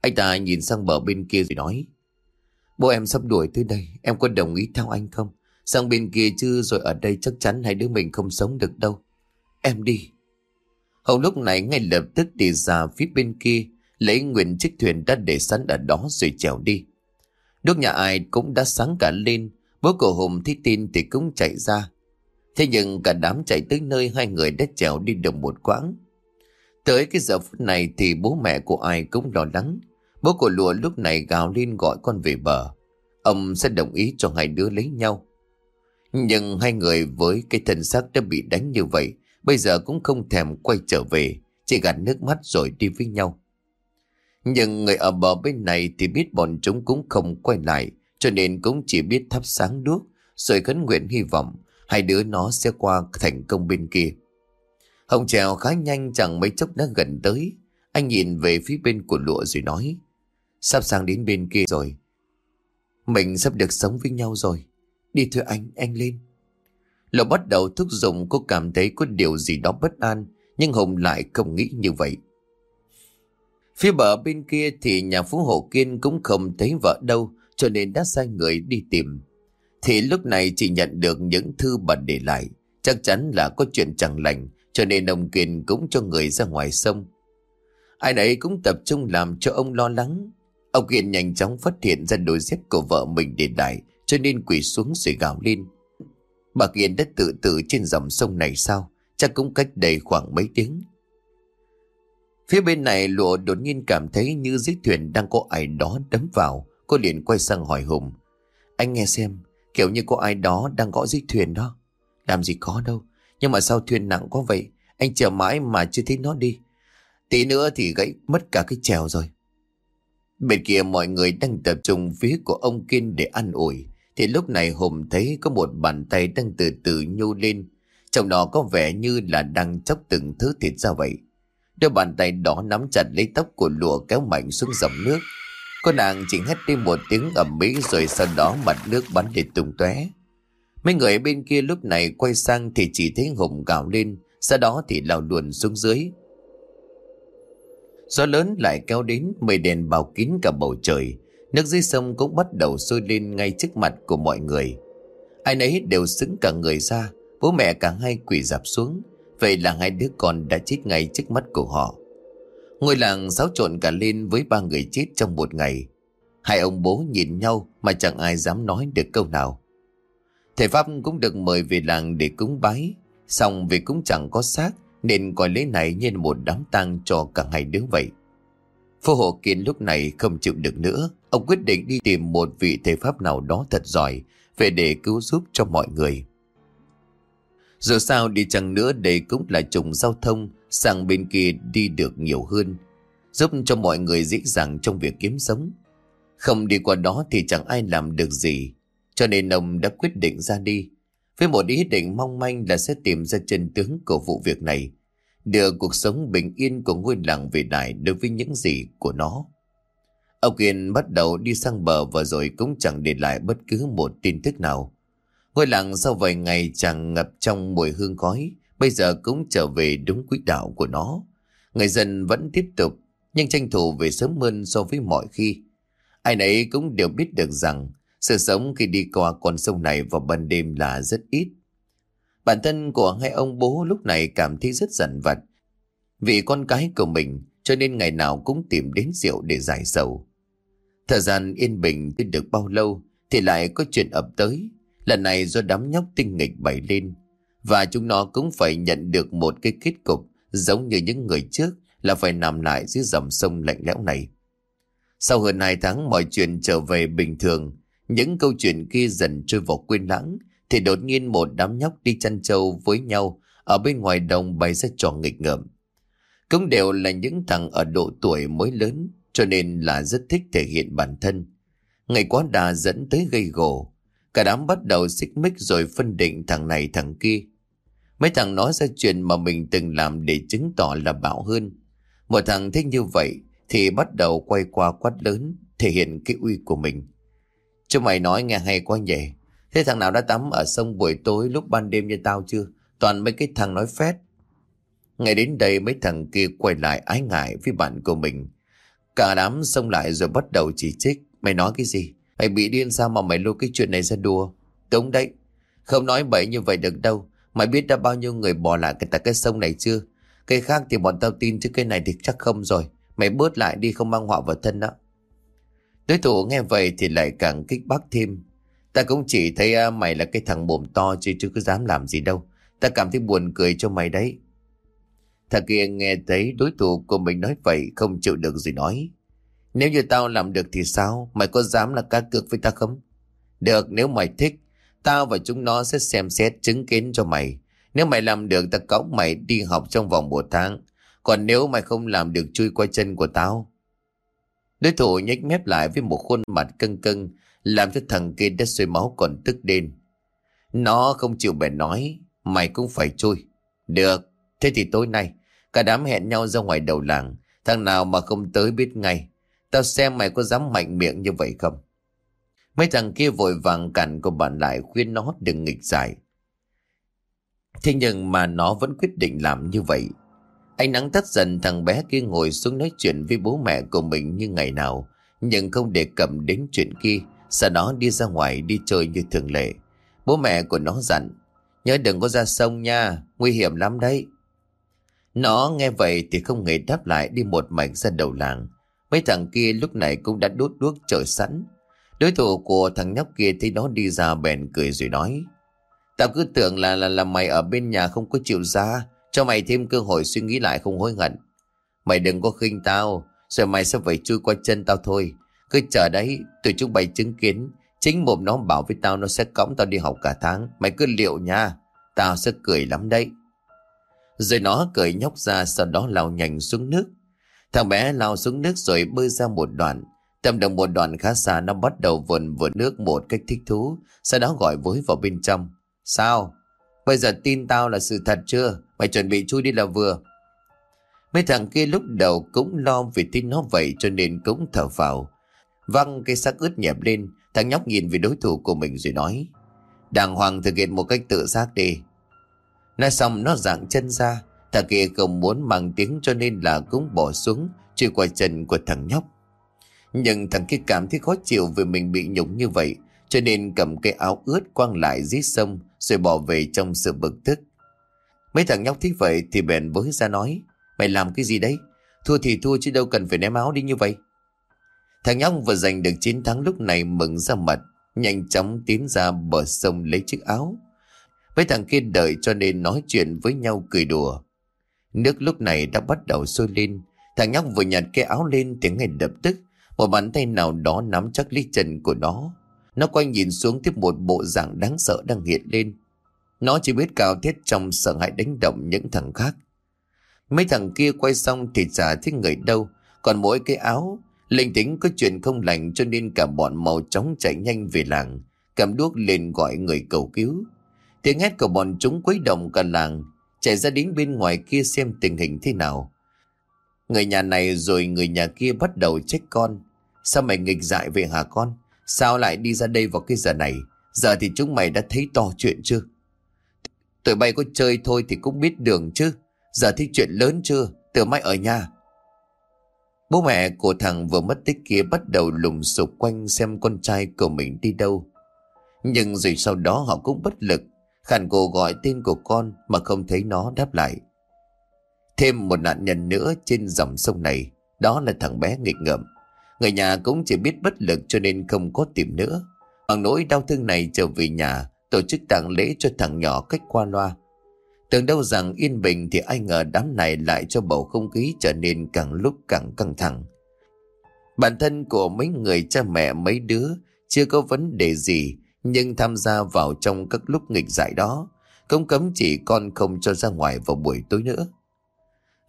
Anh ta nhìn sang bờ bên kia rồi nói, Bố em sắp đuổi tới đây, em có đồng ý theo anh không? Sang bên kia chứ rồi ở đây chắc chắn hai đứa mình không sống được đâu. Em đi. Hùng lúc này ngay lập tức đi ra phía bên kia, lấy nguyện chiếc thuyền đã để sẵn ở đó rồi chèo đi. Nước nhà ai cũng đã sáng cả lên, bố của Hùng thấy tin thì cũng chạy ra. Thế nhưng cả đám chạy tới nơi hai người đã trèo đi được một quãng. Tới cái giờ phút này thì bố mẹ của ai cũng lo lắng. Bố của lùa lúc này gào lên gọi con về bờ. Ông sẽ đồng ý cho hai đứa lấy nhau. Nhưng hai người với cái thân xác đã bị đánh như vậy, bây giờ cũng không thèm quay trở về, chỉ gạt nước mắt rồi đi với nhau. Nhưng người ở bờ bên này thì biết bọn chúng cũng không quay lại, cho nên cũng chỉ biết thắp sáng đuốc, rồi khấn nguyện hy vọng hai đứa nó sẽ qua thành công bên kia. Hồng trèo khá nhanh chẳng mấy chốc đã gần tới. Anh nhìn về phía bên của lụa rồi nói. Sắp sang đến bên kia rồi. Mình sắp được sống với nhau rồi. Đi thưa anh, anh lên. Lụa bắt đầu thúc giục cô cảm thấy có điều gì đó bất an. Nhưng Hồng lại không nghĩ như vậy. Phía bờ bên kia thì nhà phú hộ kiên cũng không thấy vợ đâu cho nên đã sai người đi tìm. Thì lúc này chỉ nhận được những thư bà để lại. Chắc chắn là có chuyện chẳng lành cho nên ông Kiên cũng cho người ra ngoài sông. Ai đấy cũng tập trung làm cho ông lo lắng. Ông Kiên nhanh chóng phát hiện ra đôi dép của vợ mình để lại cho nên quỳ xuống rồi gào lên. Bà Kiên đã tự tử trên dòng sông này sao? Chắc cũng cách đây khoảng mấy tiếng. Phía bên này lụa đột nhiên cảm thấy như dưới thuyền đang có ai đó đấm vào. Cô liền quay sang hỏi Hùng. Anh nghe xem, kiểu như có ai đó đang gõ dưới thuyền đó. Làm gì có đâu. Nhưng mà sao thuyền nặng quá vậy? Anh chờ mãi mà chưa thấy nó đi. Tí nữa thì gãy mất cả cái chèo rồi. Bên kia mọi người đang tập trung phía của ông Kiên để ăn ủi. Thì lúc này Hùng thấy có một bàn tay đang từ từ nhô lên. Trong đó có vẻ như là đang chóc từng thứ thịt ra vậy. Đôi bàn tay đó nắm chặt lấy tóc của lụa kéo mạnh xuống dòng nước. Cô nàng chỉ hét đi một tiếng ẩm mỹ rồi sau đó mặt nước bắn đi tung tóe. Mấy người bên kia lúc này quay sang thì chỉ thấy Hùng gào lên, sau đó thì lao luồn xuống dưới. Gió lớn lại kéo đến, mây đèn bao kín cả bầu trời. Nước dưới sông cũng bắt đầu sôi lên ngay trước mặt của mọi người. Ai nấy đều xứng cả người ra, bố mẹ cả hai quỳ dạp xuống. Vậy là hai đứa con đã chết ngay trước mắt của họ. Ngôi làng xáo trộn cả lên với ba người chết trong một ngày. Hai ông bố nhìn nhau mà chẳng ai dám nói được câu nào. Thầy Pháp cũng được mời về làng để cúng bái. Xong vì cũng chẳng có xác, Nên coi lễ này như một đám tang cho cả hai đứa vậy Phô hộ kiến lúc này không chịu được nữa Ông quyết định đi tìm một vị thầy pháp nào đó thật giỏi, Về để cứu giúp cho mọi người Dù sao đi chăng nữa đây cũng là trùng giao thông Sang bên kia đi được nhiều hơn Giúp cho mọi người dễ dàng trong việc kiếm sống Không đi qua đó thì chẳng ai làm được gì Cho nên ông đã quyết định ra đi Với một ý định mong manh là sẽ tìm ra chân tướng của vụ việc này Đưa cuộc sống bình yên của ngôi làng về lại đối với những gì của nó Ông Kiên bắt đầu đi sang bờ và rồi cũng chẳng để lại bất cứ một tin tức nào. Ngôi làng sau vài ngày chẳng ngập trong mùi hương khói, bây giờ cũng trở về đúng quỹ đạo của nó. Người dân vẫn tiếp tục, nhưng tranh thủ về sớm hơn so với mọi khi. Ai nấy cũng đều biết được rằng sự sống khi đi qua con sông này vào ban đêm là rất ít. Bản thân của hai ông bố lúc này cảm thấy rất giận vặt. Vì con cái của mình cho nên ngày nào cũng tìm đến rượu để giải sầu. Thời gian yên bình chưa được bao lâu thì lại có chuyện ập tới. Lần này do đám nhóc tinh nghịch bày lên và chúng nó cũng phải nhận được một cái kết cục giống như những người trước là phải nằm lại dưới dòng sông lạnh lẽo này. Sau hơn hai tháng mọi chuyện trở về bình thường, những câu chuyện kia dần trôi vào quên lãng, thì đột nhiên một đám nhóc đi chăn trâu với nhau ở bên ngoài đồng bày ra trò nghịch ngợm. Cũng đều là những thằng ở độ tuổi mới lớn, cho nên là rất thích thể hiện bản thân. Ngày quá đà dẫn tới gây gổ. Cả đám bắt đầu xích mích rồi phân định thằng này thằng kia. Mấy thằng nói ra chuyện mà mình từng làm để chứng tỏ là bảo hơn. Một thằng thích như vậy thì bắt đầu quay qua quát lớn, thể hiện cái uy của mình. Chú mày nói nghe hay quá nhỉ. Thế thằng nào đã tắm ở sông buổi tối lúc ban đêm như tao chưa? Toàn mấy cái thằng nói phét. Ngày đến đây mấy thằng kia quay lại ái ngại với bạn của mình. Cả đám xông lại rồi bắt đầu chỉ trích. Mày nói cái gì? Mày bị điên sao mà mày lôi cái chuyện này ra đùa? Đúng đấy. Không nói bậy như vậy được đâu. Mày biết đã bao nhiêu người bỏ lại cái, cái sông này chưa? cây khác thì bọn tao tin chứ cây này thì chắc không rồi. Mày bớt lại đi không mang họa vào thân đó. Đối thủ nghe vậy thì lại càng kích bác thêm. Ta cũng chỉ thấy à, mày là cái thằng bồm to chứ chứ cứ dám làm gì đâu. Ta cảm thấy buồn cười cho mày đấy. Thằng kia nghe thấy đối thủ của mình nói vậy không chịu được gì nói. Nếu như tao làm được thì sao? Mày có dám là cá cược với ta không? Được, nếu mày thích, tao và chúng nó sẽ xem xét chứng kiến cho mày. Nếu mày làm được ta cõng mày đi học trong vòng một tháng. Còn nếu mày không làm được chui qua chân của tao. Đối thủ nhếch mép lại với một khuôn mặt cưng cưng làm cho thằng kia đất xuôi máu còn tức đen. Nó không chịu bèn nói, mày cũng phải chui. Được, thế thì tối nay, cả đám hẹn nhau ra ngoài đầu làng. Thằng nào mà không tới biết ngay. Tao xem mày có dám mạnh miệng như vậy không? Mấy thằng kia vội vàng cản của bạn lại khuyên nó đừng nghịch dài. Thế nhưng mà nó vẫn quyết định làm như vậy. Ánh nắng tắt dần, thằng bé kia ngồi xuống nói chuyện với bố mẹ của mình như ngày nào. Nhưng không đề cập đến chuyện kia. Sau đó đi ra ngoài đi chơi như thường lệ. Bố mẹ của nó dặn. Nhớ đừng có ra sông nha. Nguy hiểm lắm đấy. Nó nghe vậy thì không hề đáp lại, đi một mảnh ra đầu làng. Mấy thằng kia lúc này cũng đã đốt đuốc chờ sẵn. Đối thủ của thằng nhóc kia thấy nó đi ra bèn cười rồi nói. Tao cứ tưởng là là là mày ở bên nhà không có chịu ra, cho mày thêm cơ hội suy nghĩ lại không hối hận. Mày đừng có khinh tao, rồi mày sẽ phải chui qua chân tao thôi. Cứ chờ đấy, tụi chúng mày chứng kiến. Chính mồm nó bảo với tao nó sẽ cõng tao đi học cả tháng. Mày cứ liệu nha, tao sẽ cười lắm đấy. Rồi nó cười nhóc ra sau đó lao nhanh xuống nước. Thằng bé lao xuống nước rồi bơi ra một đoạn. Tầm đồng một đoàn khá xa nó bắt đầu vườn vườn nước một cách thích thú. Sau đó gọi với vào bên trong. Sao? Bây giờ tin tao là sự thật chưa? Mày chuẩn bị chui đi là vừa. Mấy thằng kia lúc đầu cũng lo vì tin nó vậy cho nên cũng thở vào. Văng cái xác ướt nhẹp lên, thằng nhóc nhìn về đối thủ của mình rồi nói. Đàng hoàng thực hiện một cách tự giác đi. Nói xong nó dạng chân ra, thằng kia không muốn mang tiếng cho nên là cũng bỏ xuống, chui qua chân của thằng nhóc. Nhưng thằng kia cảm thấy khó chịu vì mình bị nhục như vậy, cho nên cầm cái áo ướt quăng lại dưới sông rồi bỏ về trong sự bực tức. Mấy thằng nhóc thích vậy thì bèn với ra nói, mày làm cái gì đấy? Thua thì thua chứ đâu cần phải ném áo đi như vậy. Thằng nhóc vừa giành được chiến thắng lúc này mừng ra mặt, nhanh chóng tiến ra bờ sông lấy chiếc áo. Mấy thằng kia đợi cho nên nói chuyện với nhau cười đùa. Nước lúc này đã bắt đầu sôi lên. Thằng nhóc vừa nhặt cái áo lên thì ngay lập tức một bàn tay nào đó nắm chắc lấy chân của nó. Nó quay nhìn xuống tiếp một bộ dạng đáng sợ đang hiện lên. Nó chỉ biết cao thiết trong sợ hãi đánh động những thằng khác. Mấy thằng kia quay xong thì chả thấy người đâu. Còn mỗi cái áo, linh tính có chuyện không lành cho nên cả bọn màu chóng chạy nhanh về làng. Cầm đuốc lên gọi người cầu cứu. Tiếng hét của bọn chúng quấy động cả làng. Chạy ra đến bên ngoài kia xem tình hình thế nào. Người nhà này rồi người nhà kia bắt đầu trách con. Sao mày nghịch dại về hả con? Sao lại đi ra đây vào cái giờ này? Giờ thì chúng mày đã thấy to chuyện chưa? Tụi bay có chơi thôi thì cũng biết đường chứ. Giờ thấy chuyện lớn chưa? từ mày ở nhà. Bố mẹ của thằng vừa mất tích kia bắt đầu lùng sục quanh xem con trai của mình đi đâu. Nhưng rồi sau đó họ cũng bất lực, khản cổ gọi tên của con mà không thấy nó đáp lại. Thêm một nạn nhân nữa trên dòng sông này, đó là thằng bé nghịch ngợm. Người nhà cũng chỉ biết bất lực cho nên không có tìm nữa. Bằng nỗi đau thương này trở về nhà, tổ chức tang lễ cho thằng nhỏ cách qua loa. Tưởng đâu rằng yên bình thì ai ngờ đám này lại cho bầu không khí trở nên càng lúc càng căng thẳng. Bản thân của mấy người cha mẹ mấy đứa chưa có vấn đề gì nhưng tham gia vào trong các lúc nghịch dại đó không cấm chỉ con không cho ra ngoài vào buổi tối nữa.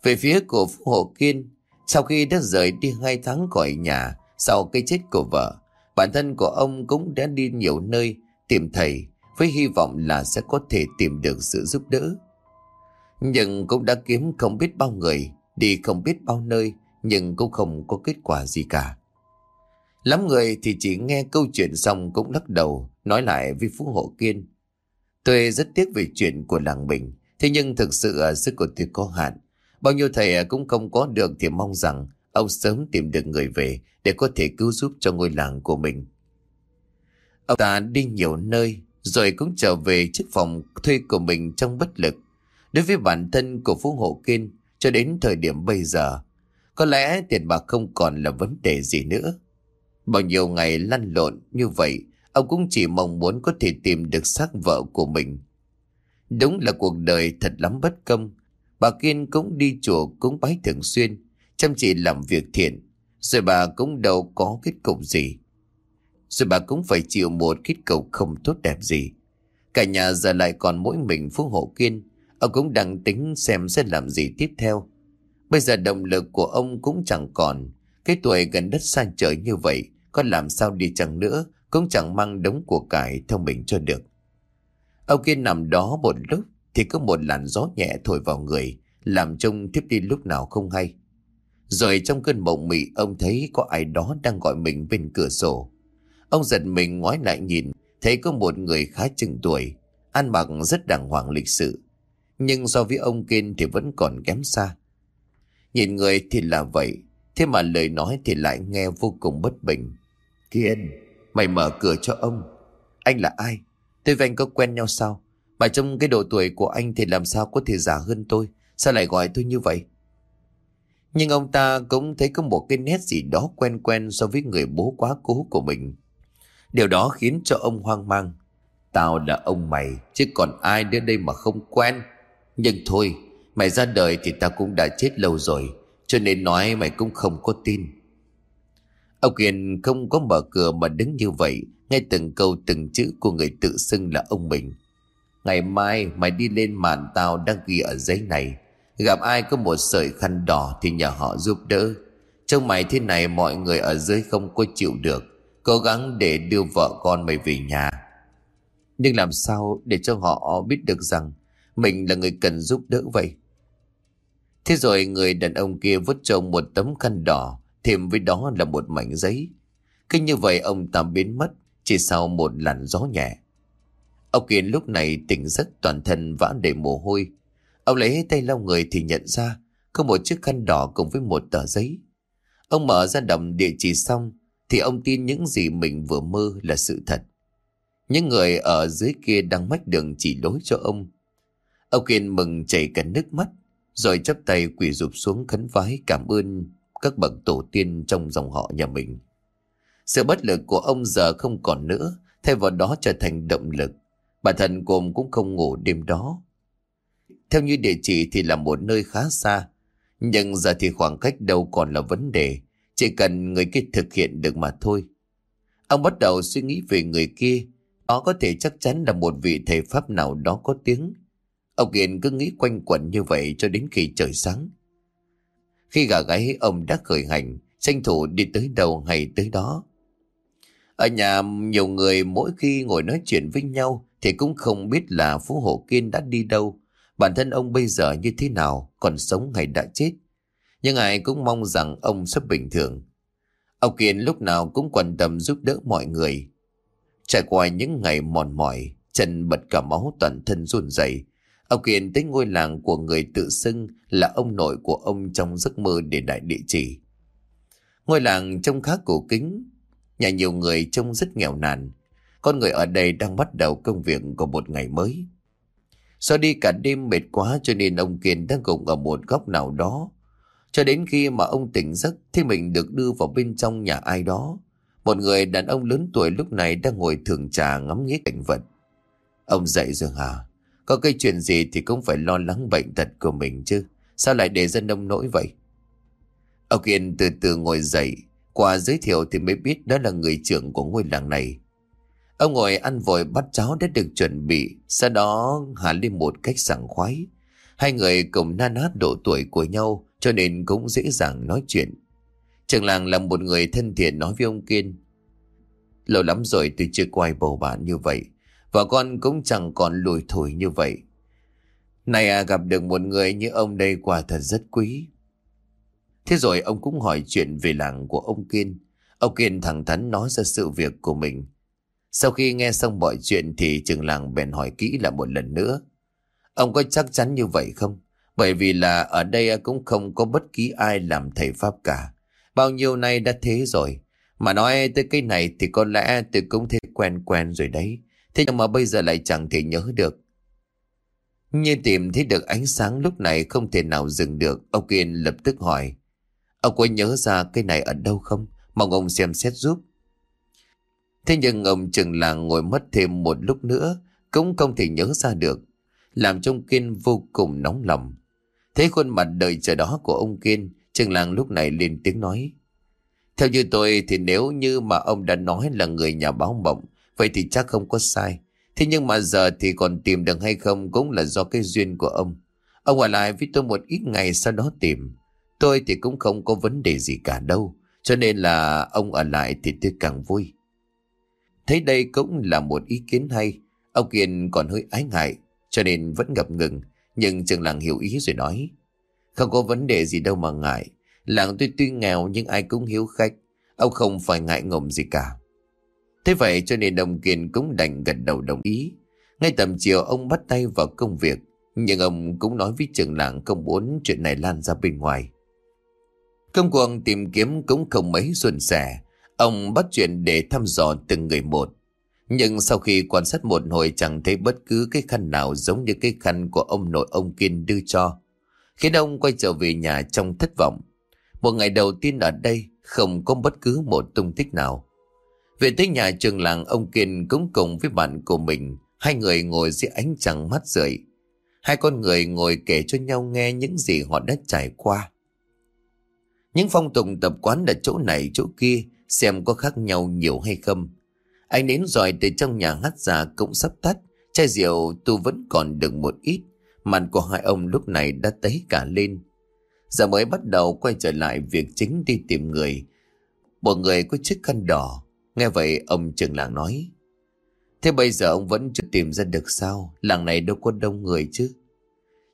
Về phía của Phú Hộ Kiên sau khi đã rời đi hai tháng khỏi nhà sau cái chết của vợ, bản thân của ông cũng đã đi nhiều nơi tìm thầy với hy vọng là sẽ có thể tìm được sự giúp đỡ. Nhưng cũng đã kiếm không biết bao người, đi không biết bao nơi, nhưng cũng không có kết quả gì cả. Lắm người thì chỉ nghe câu chuyện xong cũng lắc đầu, nói lại với Phú Hộ Kiên. Tôi rất tiếc về chuyện của làng mình, thế nhưng thực sự sức của tôi có hạn. Bao nhiêu thầy à, cũng không có được thì mong rằng ông sớm tìm được người về để có thể cứu giúp cho ngôi làng của mình. Ông ta đi nhiều nơi rồi cũng trở về chiếc phòng thuê của mình trong bất lực. Đối với bản thân của Phú Hộ Kiên cho đến thời điểm bây giờ, có lẽ tiền bạc không còn là vấn đề gì nữa. Bao nhiêu ngày lăn lộn như vậy, ông cũng chỉ mong muốn có thể tìm được xác vợ của mình. Đúng là cuộc đời thật lắm bất công, Bà Kiên cũng đi chùa cúng bái thường xuyên, chăm chỉ làm việc thiện, rồi bà cũng đâu có kết cục gì. Rồi bà cũng phải chịu một kết cục không tốt đẹp gì. Cả nhà giờ lại còn mỗi mình Phú Hộ Kiên, ông cũng đang tính xem sẽ làm gì tiếp theo. Bây giờ động lực của ông cũng chẳng còn, cái tuổi gần đất xa trời như vậy, có làm sao đi chẳng nữa, cũng chẳng mang đống của cải theo mình cho được. Ông Kiên nằm đó một lúc, thì có một làn gió nhẹ thổi vào người, làm trông thiếp đi lúc nào không hay. Rồi trong cơn mộng mị ông thấy có ai đó đang gọi mình bên cửa sổ. Ông giật mình ngoái lại nhìn, thấy có một người khá chừng tuổi, ăn mặc rất đàng hoàng lịch sự. Nhưng so với ông Kiên thì vẫn còn kém xa. Nhìn người thì là vậy, thế mà lời nói thì lại nghe vô cùng bất bình. Kiên, mày mở cửa cho ông. Anh là ai? Tôi và anh có quen nhau sao? Bà trong cái độ tuổi của anh thì làm sao có thể già hơn tôi? Sao lại gọi tôi như vậy? Nhưng ông ta cũng thấy có một cái nét gì đó quen quen so với người bố quá cố của mình. Điều đó khiến cho ông hoang mang. Tao là ông mày, Chứ còn ai đến đây mà không quen? Nhưng thôi, Mày ra đời thì tao cũng đã chết lâu rồi, Cho nên nói mày cũng không có tin. Ông Kiên không có mở cửa mà đứng như vậy Nghe từng câu từng chữ của người tự xưng là ông mình. Ngày mai mày đi lên màn tao đang ghi ở giấy này. Gặp ai có một sợi khăn đỏ thì nhờ họ giúp đỡ. Trong mày thế này mọi người ở dưới không có chịu được. Cố gắng để đưa vợ con mày về nhà. Nhưng làm sao để cho họ biết được rằng Mình là người cần giúp đỡ vậy? Thế rồi người đàn ông kia vứt trông một tấm khăn đỏ, Thêm với đó là một mảnh giấy. Cứ như vậy ông ta biến mất, Chỉ sau một làn gió nhẹ. Ông Kiên lúc này tỉnh giấc toàn thân vã đầy mồ hôi. Ông lấy tay lau người thì nhận ra có một chiếc khăn đỏ cùng với một tờ giấy. Ông mở ra đọc địa chỉ xong thì ông tin những gì mình vừa mơ là sự thật. Những người ở dưới kia đang mách đường chỉ lối cho ông. Ông Kiên mừng chảy cả nước mắt rồi chấp tay quỳ rụp xuống khấn vái cảm ơn các bậc tổ tiên trong dòng họ nhà mình. Sự bất lực của ông giờ không còn nữa, thay vào đó trở thành động lực Bản thân cô cũng không ngủ đêm đó. theo như địa chỉ thì là một nơi khá xa. Nhưng giờ thì khoảng cách đâu còn là vấn đề, chỉ cần người kia thực hiện được mà thôi. Ông bắt đầu suy nghĩ về người kia, đó có thể chắc chắn là một vị thầy Pháp nào đó có tiếng. Ông Kiên cứ nghĩ quanh quẩn như vậy cho đến khi trời sáng. Khi gà gáy ông đã khởi hành, tranh thủ đi tới đầu hay tới đó. Ở nhà nhiều người mỗi khi ngồi nói chuyện với nhau thì cũng không biết là Phú Hộ Kiên đã đi đâu, bản thân ông bây giờ như thế nào, còn sống hay đã chết. Nhưng ai cũng mong rằng ông sắp bình thường. Ông Kiên lúc nào cũng quan tâm giúp đỡ mọi người. Trải qua những ngày mòn mỏi, chân bật cả máu toàn thân run rẩy. Ông Kiên tới ngôi làng của người tự xưng là ông nội của ông trong giấc mơ để đại địa chỉ. Ngôi làng trông khá cổ kính, nhà nhiều người trông rất nghèo nàn. Con người ở đây đang bắt đầu công việc của một ngày mới. Do đi cả đêm mệt quá cho nên ông Kiên đang gục ở một góc nào đó. Cho đến khi mà ông tỉnh giấc thì mình được đưa vào bên trong nhà ai đó. Một người đàn ông lớn tuổi lúc này đang ngồi thưởng trà ngắm nghía cảnh vật. Ông dậy rồi hả? Có cái chuyện gì thì cũng phải lo lắng bệnh tật của mình chứ. Sao lại để dân ông nỗi vậy? Ông Kiên từ từ ngồi dậy. Qua giới thiệu thì mới biết đó là người trưởng của ngôi làng này. Ông ngồi ăn vội bát cháo đã được chuẩn bị. Sau đó hạ lên một cách sảng khoái. Hai người cùng na nát độ tuổi của nhau, cho nên cũng dễ dàng nói chuyện. Trường làng là một người thân thiện nói với ông Kiên. Lâu lắm rồi tôi chưa quay bầu bạn như vậy. Và con cũng chẳng còn lùi thổi như vậy. Này à gặp được một người như ông đây quả thật rất quý. Thế rồi ông cũng hỏi chuyện về làng của ông Kiên. Ông Kiên thẳng thắn nói ra sự việc của mình. Sau khi nghe xong mọi chuyện thì trường làng bèn hỏi kỹ lại một lần nữa. Ông có chắc chắn như vậy không? Bởi vì là ở đây cũng không có bất kỳ ai làm thầy Pháp cả. Bao nhiêu nay đã thế rồi. Mà nói tới cái này thì có lẽ tôi cũng thấy quen quen rồi đấy. Thế nhưng mà bây giờ lại chẳng thể nhớ được. Như tìm thấy được ánh sáng lúc này không thể nào dừng được. Ông Kiên lập tức hỏi. Ông có nhớ ra cái này ở đâu không? Mong ông xem xét giúp. Thế nhưng ông chừng là ngồi mất thêm một lúc nữa cũng không thể nhớ ra được. Làm cho ông Kiên vô cùng nóng lòng. Thấy khuôn mặt đời chờ đó của ông Kiên, Trương Làng lúc này lên tiếng nói. Theo như tôi thì nếu như mà ông đã nói là người nhà báo mộng, vậy thì chắc không có sai. Thế nhưng mà giờ thì còn tìm được hay không cũng là do cái duyên của ông. Ông ở lại với tôi một ít ngày sau đó tìm. Tôi thì cũng không có vấn đề gì cả đâu. Cho nên là ông ở lại thì tôi càng vui. Thấy đây cũng là một ý kiến hay. Ông Kiên còn hơi ái ngại, cho nên vẫn ngập ngừng. Nhưng trường làng hiểu ý rồi nói. Không có vấn đề gì đâu mà ngại. Làng tuy tuy nghèo nhưng ai cũng hiếu khách. Ông không phải ngại ngùng gì cả. Thế vậy cho nên ông Kiên cũng đành gật đầu đồng ý. Ngay tầm chiều ông bắt tay vào công việc. Nhưng ông cũng nói với trường làng không muốn chuyện này lan ra bên ngoài. Công cuộc tìm kiếm cũng không mấy xuân sẻ. Ông bắt chuyện để thăm dò từng người một. Nhưng sau khi quan sát một hồi chẳng thấy bất cứ cái khăn nào giống như cái khăn của ông nội ông Kiên đưa cho. Khiến ông quay trở về nhà trong thất vọng. Một ngày đầu tiên ở đây, không có bất cứ một tung tích nào. Về tới nhà trường làng, ông Kiên cũng cùng với bạn của mình. Hai người ngồi dưới ánh trăng mắt rượi. Hai con người ngồi kể cho nhau nghe những gì họ đã trải qua. Những phong tục tập quán ở chỗ này, chỗ kia xem có khác nhau nhiều hay không. Anh đến rồi từ trong nhà hát ra cũng sắp tắt. Chai rượu tu vẫn còn được một ít. Màn của hai ông lúc này đã tấy cả lên. Giờ mới bắt đầu quay trở lại việc chính đi tìm người. Một người có chiếc khăn đỏ. Nghe vậy, ông trường làng nói. Thế bây giờ ông vẫn chưa tìm ra được sao? Làng này đâu có đông người chứ.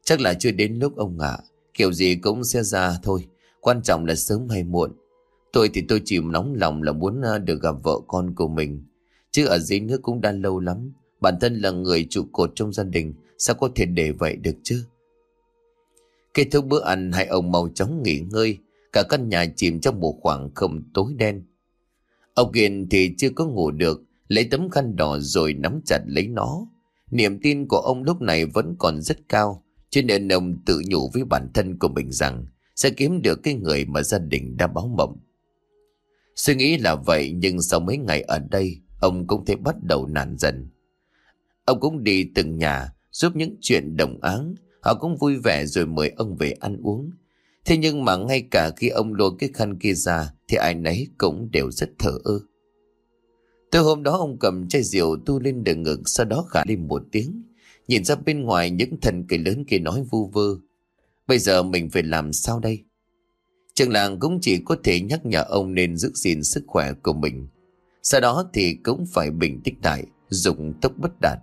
Chắc là chưa đến lúc ông ạ. Kiểu gì cũng sẽ ra thôi. Quan trọng là sớm hay muộn. Tôi thì tôi chỉ nóng lòng là muốn ờ, được gặp vợ con của mình. Chứ ở dưới nước cũng đã lâu lắm. Bản thân là người trụ cột trong gia đình. Sao có thể để vậy được chứ? Kết thúc bữa ăn, hai ông mau chóng nghỉ ngơi. Cả căn nhà chìm trong một khoảng không tối đen. Ông Kiên thì chưa có ngủ được. Lấy tấm khăn đỏ rồi nắm chặt lấy nó. Niềm tin của ông lúc này vẫn còn rất cao. Cho nên ông tự nhủ với bản thân của mình rằng sẽ kiếm được cái người mà gia đình đã báo mộng. Suy nghĩ là vậy nhưng sau mấy ngày ở đây, ông cũng thấy bắt đầu nản dần. Ông cũng đi từng nhà giúp những chuyện đồng áng, Họ cũng vui vẻ rồi mời ông về ăn uống. Thế nhưng mà ngay cả khi ông lôi cái khăn kia ra thì ai nấy cũng đều rất thở ơ. Từ hôm đó ông cầm chai rượu tu lên đường ngực sau đó khả lên một tiếng. Nhìn ra bên ngoài những thần cây lớn kia nói vu vơ. Bây giờ mình phải làm sao đây? Trường làng cũng chỉ có thể nhắc nhở ông nên giữ gìn sức khỏe của mình. Sau đó thì cũng phải bình tĩnh lại, dùng tốc bất đạt.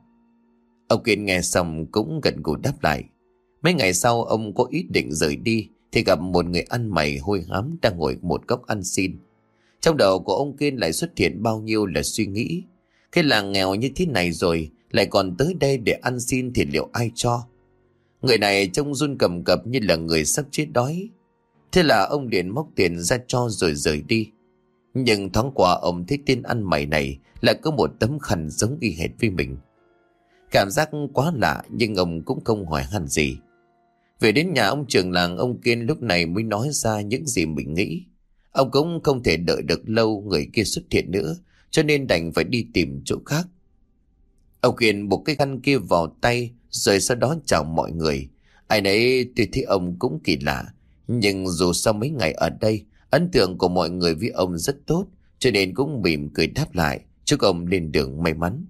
Ông Kiên nghe xong cũng gần gù đáp lại. Mấy ngày sau ông có ý định rời đi thì gặp một người ăn mày hôi hám đang ngồi một góc ăn xin. Trong đầu của ông Kiên lại xuất hiện bao nhiêu là suy nghĩ. Cái làng nghèo như thế này rồi lại còn tới đây để ăn xin thì liệu ai cho? Người này trông run cầm cập như là người sắp chết đói. Thế là ông liền móc tiền ra cho rồi rời đi. Nhưng thoáng qua ông thấy tên ăn mày này lại có một tấm khăn giống y hệt với mình. Cảm giác quá lạ nhưng ông cũng không hỏi hẳn gì. Về đến nhà ông trường làng, ông Kiên lúc này mới nói ra những gì mình nghĩ. Ông cũng không thể đợi được lâu người kia xuất hiện nữa, cho nên đành phải đi tìm chỗ khác. Ông Kiên buộc cái khăn kia vào tay, rồi sau đó chào mọi người. Ai nấy tuy thấy ông cũng kỳ lạ nhưng dù sau mấy ngày ở đây ấn tượng của mọi người với ông rất tốt cho nên cũng mỉm cười đáp lại chúc ông lên đường may mắn.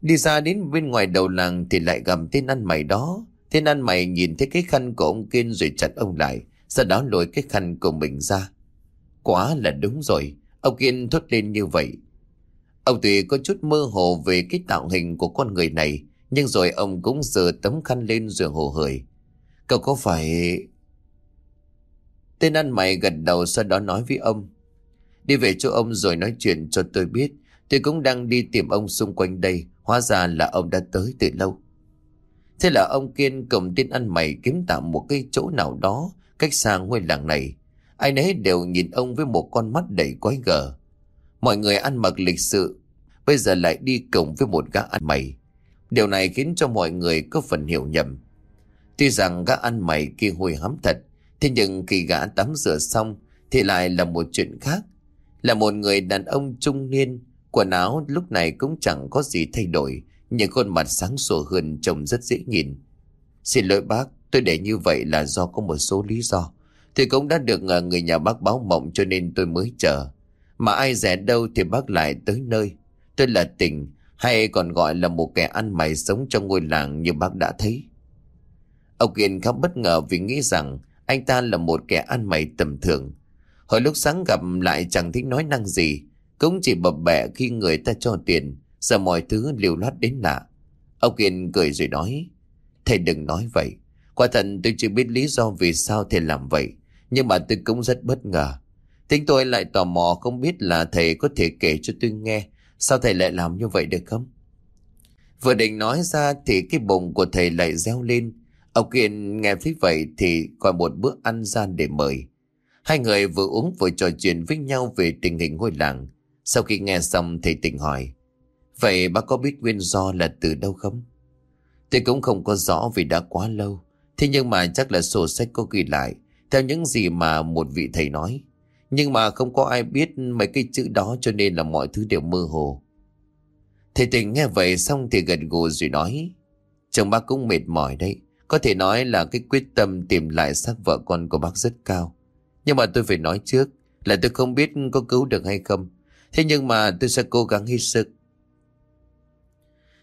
Đi ra đến bên ngoài đầu làng thì lại gặp tên ăn mày đó. Tên ăn mày nhìn thấy cái khăn của ông Kiên rồi chặt ông lại, sau đó lôi cái khăn của mình ra. Quá là đúng rồi, ông Kiên thốt lên như vậy. Ông tuy có chút mơ hồ về cái tạo hình của con người này, nhưng rồi ông cũng giơ tấm khăn lên rồi hồ hởi. Cậu có phải... Tên ăn mày gật đầu sau đó nói với ông. Đi về chỗ ông rồi nói chuyện cho tôi biết. Tôi cũng đang đi tìm ông xung quanh đây. Hóa ra là ông đã tới từ lâu. Thế là ông Kiên cùng tên ăn mày kiếm tạm một cái chỗ nào đó cách xa ngôi làng này. Ai nấy đều nhìn ông với một con mắt đầy quái gở. Mọi người ăn mặc lịch sự, bây giờ lại đi cùng với một gã ăn mày. Điều này khiến cho mọi người có phần hiểu nhầm. Tuy rằng gã ăn mày kia hôi hám thật, thế nhưng khi gã tắm rửa xong thì lại là một chuyện khác. Là một người đàn ông trung niên, quần áo lúc này cũng chẳng có gì thay đổi, nhưng khuôn mặt sáng sủa hơn trông rất dễ nhìn. Xin lỗi bác, tôi để như vậy là do có một số lý do. Thì cũng đã được ờ, người nhà bác báo mộng cho nên tôi mới chờ. Mà ai rẻ đâu thì bác lại tới nơi. Tôi là tình, hay còn gọi là một kẻ ăn mày sống trong ngôi làng như bác đã thấy. Ông Kiên khá bất ngờ vì nghĩ rằng anh ta là một kẻ ăn mày tầm thường. Hồi lúc sáng gặp lại chẳng thích nói năng gì, cũng chỉ bập bẹ khi người ta cho tiền, giờ mọi thứ liều loát đến lạ. Ông Kiên cười rồi nói, thầy đừng nói vậy. Quả thật tôi chưa biết lý do vì sao thầy làm vậy, nhưng mà tôi cũng rất bất ngờ. Tính tôi lại tò mò không biết là thầy có thể kể cho tôi nghe sao thầy lại làm như vậy được không? Vừa định nói ra thì cái bụng của thầy lại reo lên, Ông Kiên nghe thấy vậy thì gọi một bữa ăn gian để mời. Hai người vừa uống vừa trò chuyện với nhau về tình hình ngôi làng. Sau khi nghe xong thì tỉnh hỏi. Vậy bác có biết nguyên do là từ đâu không? Tôi cũng không có rõ vì đã quá lâu. Thế nhưng mà chắc là sổ sách có ghi lại, theo những gì mà một vị thầy nói. Nhưng mà không có ai biết mấy cái chữ đó cho nên là mọi thứ đều mơ hồ. Thầy tỉnh nghe vậy xong thì gật gù rồi nói. Chồng bác cũng mệt mỏi đấy. Có thể nói là cái quyết tâm tìm lại xác vợ con của bác rất cao. Nhưng mà tôi phải nói trước là tôi không biết có cứu được hay không. Thế nhưng mà tôi sẽ cố gắng hết sức.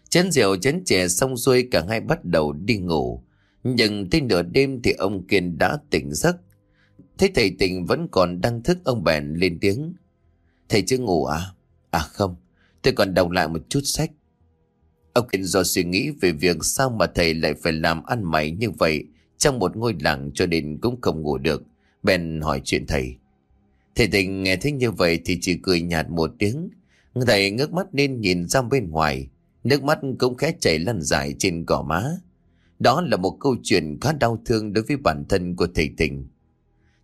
Chén rượu chén chè xong xuôi cả hai bắt đầu đi ngủ. Nhưng tới nửa đêm thì ông Kiên đã tỉnh giấc. Thấy thầy tỉnh vẫn còn đang thức ông bèn lên tiếng. Thầy chưa ngủ à? À không, tôi còn đọc lại một chút sách. Ông Kiện do suy nghĩ về việc sao mà thầy lại phải làm ăn mày như vậy trong một ngôi làng cho nên cũng không ngủ được. Bèn hỏi chuyện thầy. Thầy tình nghe thấy như vậy thì chỉ cười nhạt một tiếng. Thầy ngước mắt lên nhìn ra bên ngoài. Nước mắt cũng khẽ chảy lăn dài trên cỏ má. Đó là một câu chuyện khá đau thương đối với bản thân của thầy tình.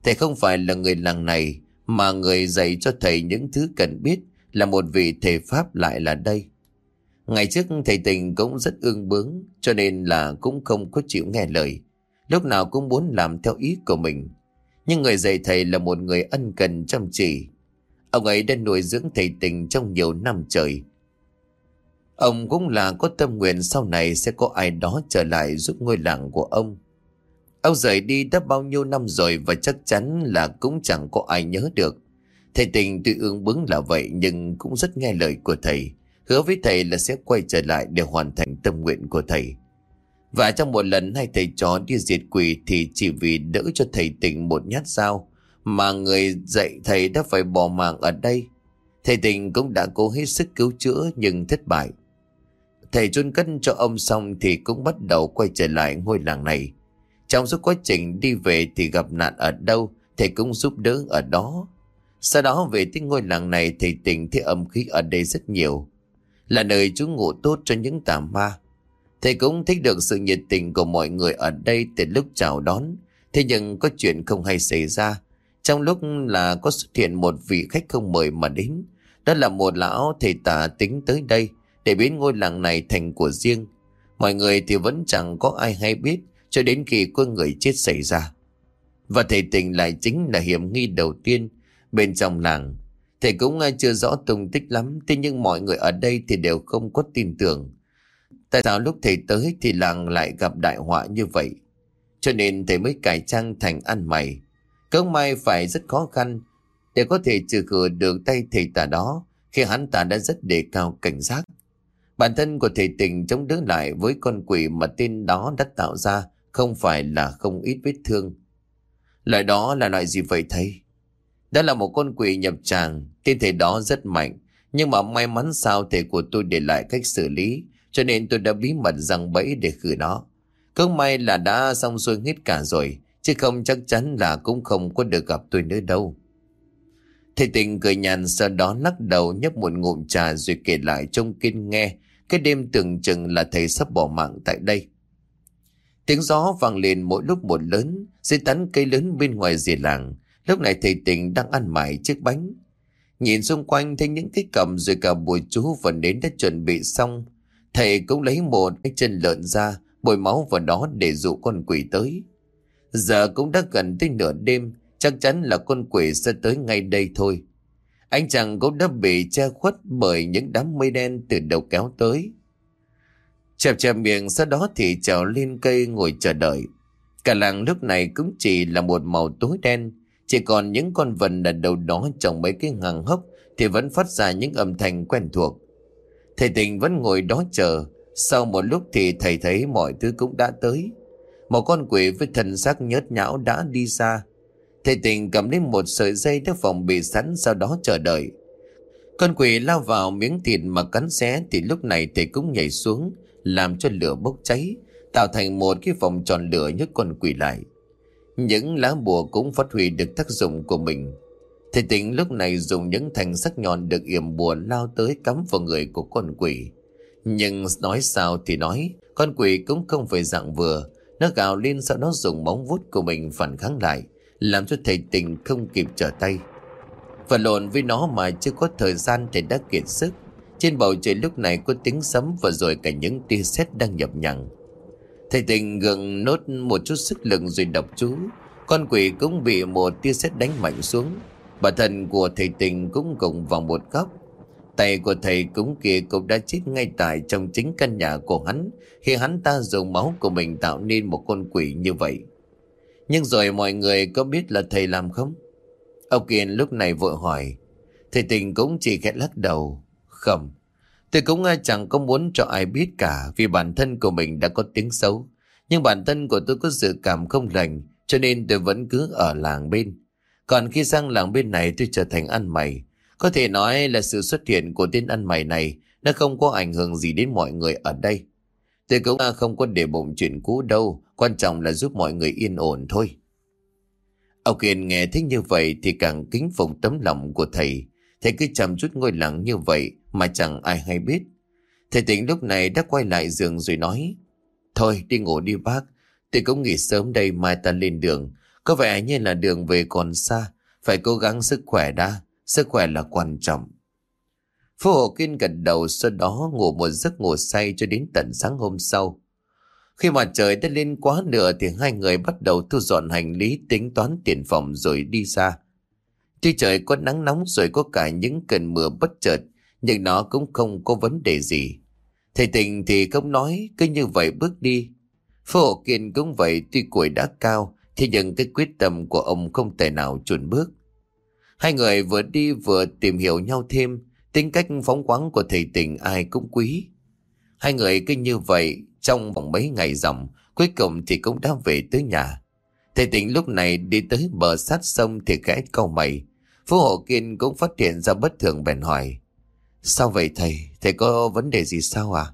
Thầy không phải là người làng này, mà người dạy cho thầy những thứ cần biết là một vị thầy Pháp lại là đây. Ngày trước thầy tình cũng rất ương bướng, cho nên là cũng không có chịu nghe lời. Lúc nào cũng muốn làm theo ý của mình. Nhưng người dạy thầy là một người ân cần chăm chỉ. Ông ấy đã nuôi dưỡng thầy tình trong nhiều năm trời. Ông cũng là có tâm nguyện sau này sẽ có ai đó trở lại giúp ngôi làng của ông. Ông rời đi đã bao nhiêu năm rồi và chắc chắn là cũng chẳng có ai nhớ được. Thầy tình tuy ương bướng là vậy nhưng cũng rất nghe lời của thầy. Hứa với thầy là sẽ quay trở lại để hoàn thành tâm nguyện của thầy. Và trong một lần hai thầy chó đi diệt quỷ thì chỉ vì đỡ cho thầy tình một nhát dao mà người dạy thầy đã phải bỏ mạng ở đây. Thầy tình cũng đã cố hết sức cứu chữa nhưng thất bại. Thầy chôn cất cho ông xong thì cũng bắt đầu quay trở lại ngôi làng này. Trong suốt quá trình đi về thì gặp nạn ở đâu, thầy cũng giúp đỡ ở đó. Sau đó về tới ngôi làng này thầy tình thấy âm khí ở đây rất nhiều. Là nơi trú ngụ tốt cho những tà ma. Thầy cũng thích được sự nhiệt tình của mọi người ở đây từ lúc chào đón. Thế nhưng có chuyện không hay xảy ra. Trong lúc là có xuất hiện một vị khách không mời mà đến. Đó là một lão thầy tà tính tới đây để biến ngôi làng này thành của riêng. Mọi người thì vẫn chẳng có ai hay biết cho đến khi có người chết xảy ra. Và thầy tình lại chính là hiểm nghi đầu tiên bên trong làng. Thầy cũng ờ, chưa rõ tung tích lắm, thế nhưng mọi người ở đây thì đều không có tin tưởng. Tại sao lúc thầy tới thì làng lại gặp đại họa như vậy? Cho nên thầy mới cải trang thành ăn mày. cớ may phải rất khó khăn để có thể trừ khử được tay thầy tà đó khi hắn ta đã rất đề cao cảnh giác. Bản thân của thầy tình chống đỡ lại với con quỷ mà tên đó đã tạo ra không phải là không ít vết thương. Loại đó là loại gì vậy thầy? Đó là một con quỷ nhập tràng, tên thầy đó rất mạnh, nhưng mà may mắn sao thầy của tôi để lại cách xử lý, cho nên tôi đã bí mật răng bẫy để khử nó. Cứ may là đã xong xuôi hết cả rồi, chứ không chắc chắn là cũng không có được gặp tôi nữa đâu. Thầy tình cười nhàn sau đó lắc đầu nhấp một ngụm trà rồi kể lại trông kinh nghe cái đêm tưởng chừng là thầy sắp bỏ mạng tại đây. Tiếng gió vang lên mỗi lúc một lớn, dưới tán cây lớn bên ngoài rìa làng. Lúc này thầy tỉnh đang ăn mải chiếc bánh. Nhìn xung quanh thấy những cái cầm rồi cả bùi chú và đến đã chuẩn bị xong. Thầy cũng lấy một cái chân lợn ra, bồi máu vào đó để dụ con quỷ tới. Giờ cũng đã gần tới nửa đêm, chắc chắn là con quỷ sẽ tới ngay đây thôi. Anh chàng cũng đã bị che khuất bởi những đám mây đen từ đầu kéo tới. Chẹp chẹp miệng sau đó thì trèo lên cây ngồi chờ đợi. Cả làng lúc này cũng chỉ là một màu tối đen. Chỉ còn những con vần ở đầu đó trong mấy cái hàng hốc thì vẫn phát ra những âm thanh quen thuộc. Thầy tình vẫn ngồi đó chờ. Sau một lúc thì thầy thấy mọi thứ cũng đã tới. Một con quỷ với thân xác nhớt nhão đã đi ra. Thầy tình cầm lên một sợi dây đã phòng bị sẵn sau đó chờ đợi. Con quỷ lao vào miếng thịt mà cắn xé thì lúc này thầy cũng nhảy xuống làm cho lửa bốc cháy, tạo thành một cái vòng tròn lửa nhấc con quỷ lại. Những lá bùa cũng phát huy được tác dụng của mình. Thầy tỉnh lúc này dùng những thành sắc nhọn được yểm bùa lao tới cắm vào người của con quỷ. Nhưng nói sao thì nói, con quỷ cũng không phải dạng vừa. Nó gào lên sau đó dùng móng vuốt của mình phản kháng lại, làm cho thầy tình không kịp trở tay. Và lộn với nó mà chưa có thời gian thầy đã kiệt sức. Trên bầu trời lúc này có tiếng sấm và rồi cả những tia sét đang nhập nhằng. Thầy tình gần nốt một chút sức lực rồi đọc chú. Con quỷ cũng bị một tia sét đánh mạnh xuống. Bà thần của thầy tình cũng gồng vào một góc. Tay của thầy cũng kia cũng đã chết ngay tại trong chính căn nhà của hắn khi hắn ta dùng máu của mình tạo nên một con quỷ như vậy. Nhưng rồi mọi người có biết là thầy làm không? Ông Kiên lúc này vội hỏi. Thầy tình cũng chỉ khẽ lắc đầu. Không, tôi cũng à, chẳng có muốn cho ai biết cả vì bản thân của mình đã có tiếng xấu. Nhưng bản thân của tôi có dự cảm không lành cho nên tôi vẫn cứ ở làng bên. Còn khi sang làng bên này tôi trở thành ăn mày. Có thể nói là sự xuất hiện của tên ăn mày này nó không có ảnh hưởng gì đến mọi người ở đây. Tôi cũng à, không có để bụng chuyện cũ đâu, quan trọng là giúp mọi người yên ổn thôi. Ông Kiên nghe thích như vậy thì càng kính phục tấm lòng của thầy. Thầy cứ chăm chút ngôi lặng như vậy mà chẳng ai hay biết. Thầy tỉnh lúc này đã quay lại giường rồi nói, Thôi, đi ngủ đi bác Tôi cũng nghỉ sớm đây, mai ta lên đường Có vẻ như là đường về còn xa Phải cố gắng sức khỏe đã Sức khỏe là quan trọng Phú Hộ Kiên gật đầu sau đó ngủ một giấc ngủ say cho đến tận sáng hôm sau. Khi mà trời đã lên quá nửa thì hai người bắt đầu thu dọn hành lý, tính toán tiền phòng rồi đi xa. Tuy trời có nắng nóng rồi có cả những cơn mưa bất chợt nhưng nó cũng không có vấn đề gì. Thầy tình thì không nói, cứ như vậy bước đi. Phó Hộ Kiên cũng vậy, tuy tuổi đã cao, thế nhưng cái quyết tâm của ông không thể nào chuẩn bước. Hai người vừa đi vừa tìm hiểu nhau thêm, tính cách phóng quáng của thầy tình ai cũng quý. Hai người cứ như vậy, trong vòng mấy ngày dòng, cuối cùng thì cũng đã về tới nhà. Thầy tình lúc này đi tới bờ sát sông thì khẽ câu mày. Phú Hộ Kiên cũng phát hiện ra bất thường bèn hỏi. Sao vậy thầy? Thầy có vấn đề gì sao à?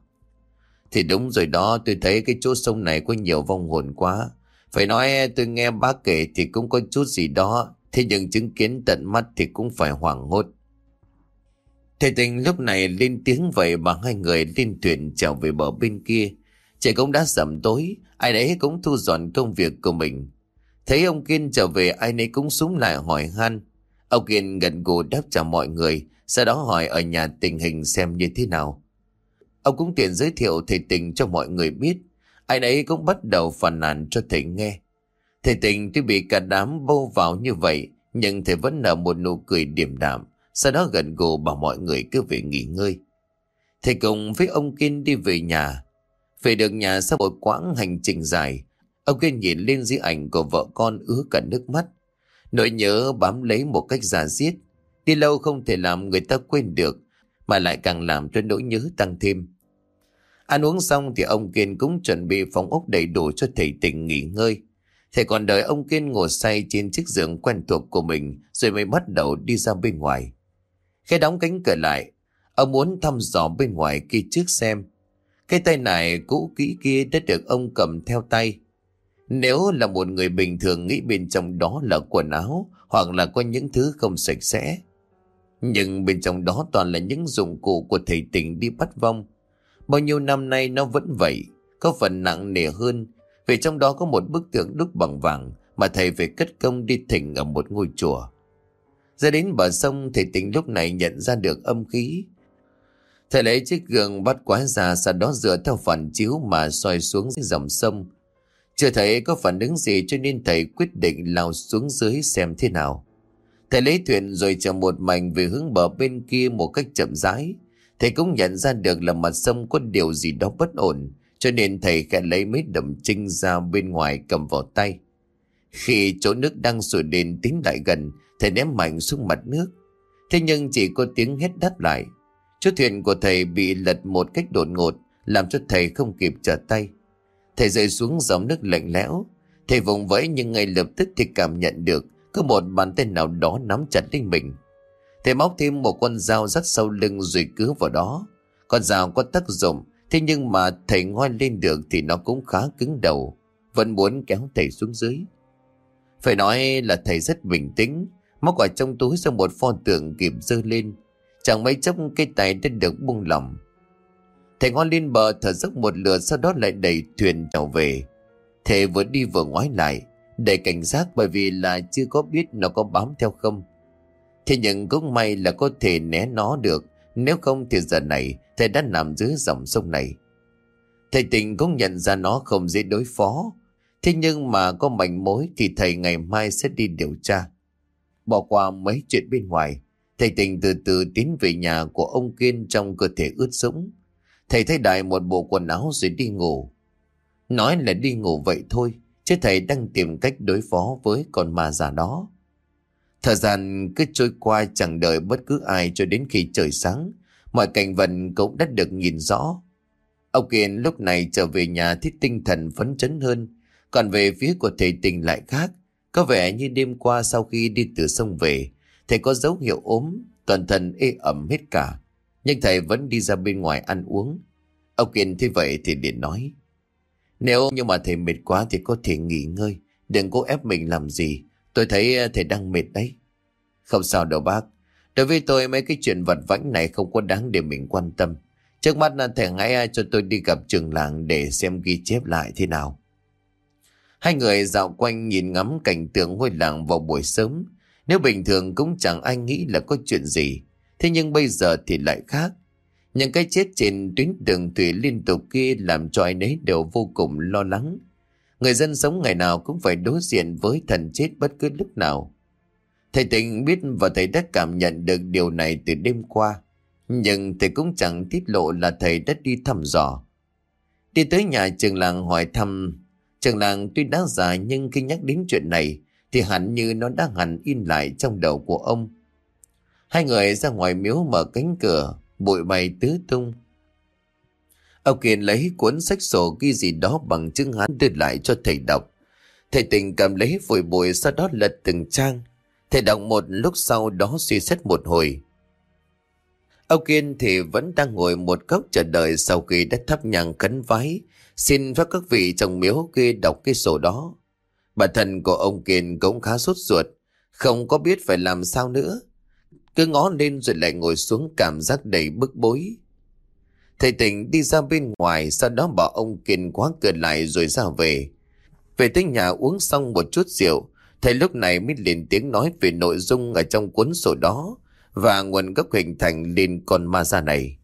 Thì đúng rồi đó, tôi thấy cái chỗ sông này có nhiều vong hồn quá. Phải nói tôi nghe bác kể thì cũng có chút gì đó, thế nhưng chứng kiến tận mắt thì cũng phải hoảng hốt. Thầy tình lúc này lên tiếng vậy mà hai người lên thuyền trở về bờ bên kia. Trời cũng đã sầm tối, ai đấy cũng thu dọn công việc của mình. Thấy ông Kiên trở về ai nấy cũng súng lại hỏi han. Ông Kiên gần gù đáp trả mọi người, sau đó hỏi ở nhà tình hình xem như thế nào. Ông cũng tiện giới thiệu thầy tình cho mọi người biết. Ai nấy cũng bắt đầu phàn nàn cho thầy nghe. Thầy tình tuy bị cả đám bâu vào như vậy, nhưng thầy vẫn nở một nụ cười điềm đạm, sau đó gần gù bảo mọi người cứ về nghỉ ngơi. Thầy cùng với ông Kiên đi về nhà. Về được nhà sau một quãng hành trình dài, ông Kiên nhìn lên di ảnh của vợ con ứa cả nước mắt. Nỗi nhớ bám lấy một cách giả diết, đi lâu không thể làm người ta quên được, mà lại càng làm cho nỗi nhớ tăng thêm. Ăn uống xong thì ông Kiên cũng chuẩn bị phòng ốc đầy đủ cho thầy tình nghỉ ngơi. Thầy còn đợi ông Kiên ngồi say trên chiếc giường quen thuộc của mình rồi mới bắt đầu đi ra bên ngoài. Khi đóng cánh cửa lại, ông muốn thăm dò bên ngoài kia trước xem. Cái tay này cũ kỹ kia đã được ông cầm theo tay. Nếu là một người bình thường nghĩ bên trong đó là quần áo hoặc là có những thứ không sạch sẽ. Nhưng bên trong đó toàn là những dụng cụ của thầy tình đi bắt vong. Bao nhiêu năm nay nó vẫn vậy, có phần nặng nề hơn vì trong đó có một bức tượng đúc bằng vàng mà thầy phải cất công đi thỉnh ở một ngôi chùa. Ra đến bờ sông thầy tình lúc này nhận ra được âm khí. Thầy lấy chiếc gương bắt quái ra sau đó dựa theo phản chiếu mà soi xuống dòng sông. Chưa thấy có phản ứng gì cho nên thầy quyết định lao xuống dưới xem thế nào. Thầy lấy thuyền rồi chở một mảnh về hướng bờ bên kia một cách chậm rãi. Thầy cũng nhận ra được là mặt sông có điều gì đó bất ổn, cho nên thầy khẽ lấy mấy đầm trinh ra bên ngoài cầm vào tay. Khi chỗ nước đang sủi đền tiến lại gần, thầy ném mạnh xuống mặt nước. Thế nhưng chỉ có tiếng hét đáp lại. Chỗ thuyền của thầy bị lật một cách đột ngột, làm cho thầy không kịp trở tay. Thầy rơi xuống dòng nước lạnh lẽo. Thầy vùng vẫy nhưng ngay lập tức thì cảm nhận được cứ một bàn tay nào đó nắm chặt lấy mình. Thầy móc thêm một con dao rắt sau lưng rồi cứ vào đó. Con dao có tác dụng, thế nhưng mà thầy ngoi lên được thì nó cũng khá cứng đầu. Vẫn muốn kéo thầy xuống dưới. Phải nói là thầy rất bình tĩnh, móc ở trong túi ra một pho tượng kịp dơ lên. Chẳng mấy chốc cái tay đã được buông lỏng. Thầy ngon lên bờ thở dốc một lượt sau đó lại đẩy thuyền trở về. Thầy vừa đi vừa ngoái lại, để cảnh giác bởi vì là chưa có biết nó có bám theo không. Thế nhưng cũng may là có thể né nó được, nếu không thì giờ này thầy đã nằm dưới dòng sông này. Thầy tình cũng nhận ra nó không dễ đối phó, thế nhưng mà có mảnh mối thì thầy ngày mai sẽ đi điều tra. Bỏ qua mấy chuyện bên ngoài, thầy tình từ từ tiến về nhà của ông Kiên trong cơ thể ướt sũng. Thầy thay đại một bộ quần áo rồi đi ngủ. Nói là đi ngủ vậy thôi, chứ thầy đang tìm cách đối phó với con ma già đó. Thời gian cứ trôi qua chẳng đợi bất cứ ai cho đến khi trời sáng, mọi cảnh vật cũng đã được nhìn rõ. Ông Kiên lúc này trở về nhà thì tinh thần phấn chấn hơn, còn về phía của thầy tình lại khác. Có vẻ như đêm qua sau khi đi từ sông về, thầy có dấu hiệu ốm, toàn thân ê ẩm hết cả. Nhưng thầy vẫn đi ra bên ngoài ăn uống. Ông Kiên thấy vậy thì liền nói. Nếu như mà thầy mệt quá thì có thể nghỉ ngơi. Đừng cố ép mình làm gì. Tôi thấy ờ, thầy đang mệt đấy. Không sao đâu bác. Đối với tôi, mấy cái chuyện vật vãnh này không có đáng để mình quan tâm. Trước mắt là thầy hãy ờ, cho tôi đi gặp trường làng để xem ghi chép lại thế nào. Hai người dạo quanh nhìn ngắm cảnh tượng ngôi làng vào buổi sớm. Nếu bình thường cũng chẳng ai nghĩ là có chuyện gì. Thế nhưng bây giờ thì lại khác. Những cái chết trên tuyến đường thủy liên tục kia làm cho ai nấy đều vô cùng lo lắng. Người dân sống ngày nào cũng phải đối diện với thần chết bất cứ lúc nào. Thầy tình biết và thầy đã cảm nhận được điều này từ đêm qua. Nhưng thầy cũng chẳng tiết lộ là thầy đã đi thăm dò. Đi tới nhà trường làng hỏi thăm, trường làng tuy đã già nhưng khi nhắc đến chuyện này thì hẳn như nó đã hẳn in lại trong đầu của ông. Hai người ra ngoài miếu mở cánh cửa, bụi bay tứ tung. Ông Kiên lấy cuốn sách sổ ghi gì đó bằng chứng Hán đưa lại cho thầy đọc. Thầy tình cầm lấy vội bụi sau đó lật từng trang. Thầy đọc một lúc sau đó suy xét một hồi. Ông Kiên thì vẫn đang ngồi một góc chờ đợi sau khi đã thắp nhang khấn vái, xin phép các vị trong miếu kia đọc cái sổ đó. Bản thân của ông Kiên cũng khá sốt ruột, không có biết phải làm sao nữa. Cứ ngó lên rồi lại ngồi xuống cảm giác đầy bức bối. Thầy tỉnh đi ra bên ngoài, sau đó bảo ông Kiên khóa cửa lại rồi ra về. Về tới nhà uống xong một chút rượu, thầy lúc này mới liền tiếng nói về nội dung ở trong cuốn sổ đó và nguồn gốc hình thành lên con ma da này.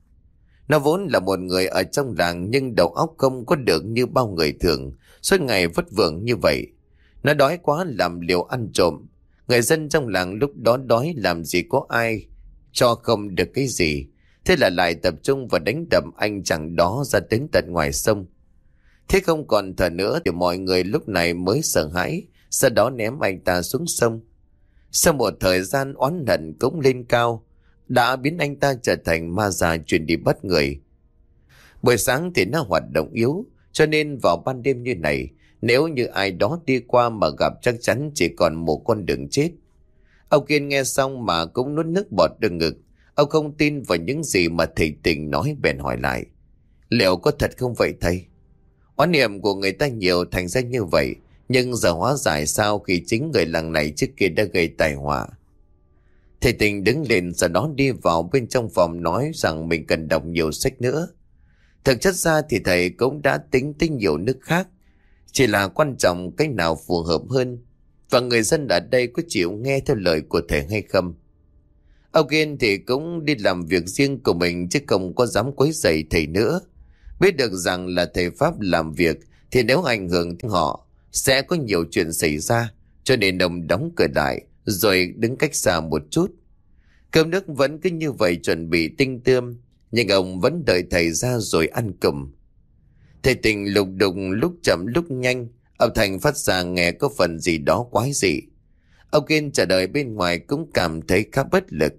Nó vốn là một người ở trong làng nhưng đầu óc không có được như bao người thường, suốt ngày vất vưởng như vậy. Nó đói quá làm liều ăn trộm. Người dân trong làng lúc đó đói làm gì có ai cho không được cái gì. Thế là lại tập trung và đánh đập anh chàng đó ra đến tận ngoài sông. Thế không còn thở nữa thì mọi người lúc này mới sợ hãi, sau đó ném anh ta xuống sông. Sau một thời gian oán hận cũng lên cao, đã biến anh ta trở thành ma già chuyển đi bắt người. Buổi sáng thì nó hoạt động yếu, cho nên vào ban đêm như này, nếu như ai đó đi qua mà gặp chắc chắn chỉ còn một con đường chết. Ông Kiên nghe xong mà cũng nuốt nước bọt đường ngực. Ông không tin vào những gì mà thầy tình nói bèn hỏi lại. Liệu có thật không vậy thầy? Oán niệm của người ta nhiều thành ra như vậy, nhưng giờ hóa giải sao khi chính người làng này trước kia đã gây tai họa. Thầy tình đứng lên sau đó đi vào bên trong phòng nói rằng mình cần đọc nhiều sách nữa. Thực chất ra thì thầy cũng đã tính tới nhiều nước khác. Chỉ là quan trọng cách nào phù hợp hơn và người dân ở đây có chịu nghe theo lời của thầy hay không. Ông Kiên thì cũng đi làm việc riêng của mình chứ không có dám quấy rầy thầy nữa. Biết được rằng là thầy Pháp làm việc thì nếu ảnh hưởng đến họ, sẽ có nhiều chuyện xảy ra cho nên ông đóng cửa lại, rồi đứng cách xa một chút. Cơm nước vẫn cứ như vậy chuẩn bị tinh tươm, nhưng ông vẫn đợi thầy ra rồi ăn cùm. Thầy tình lục đùng lúc chậm lúc nhanh, âm thanh phát ra nghe có phần gì đó quái dị. Ông Kiên trả lời bên ngoài cũng cảm thấy khá bất lực.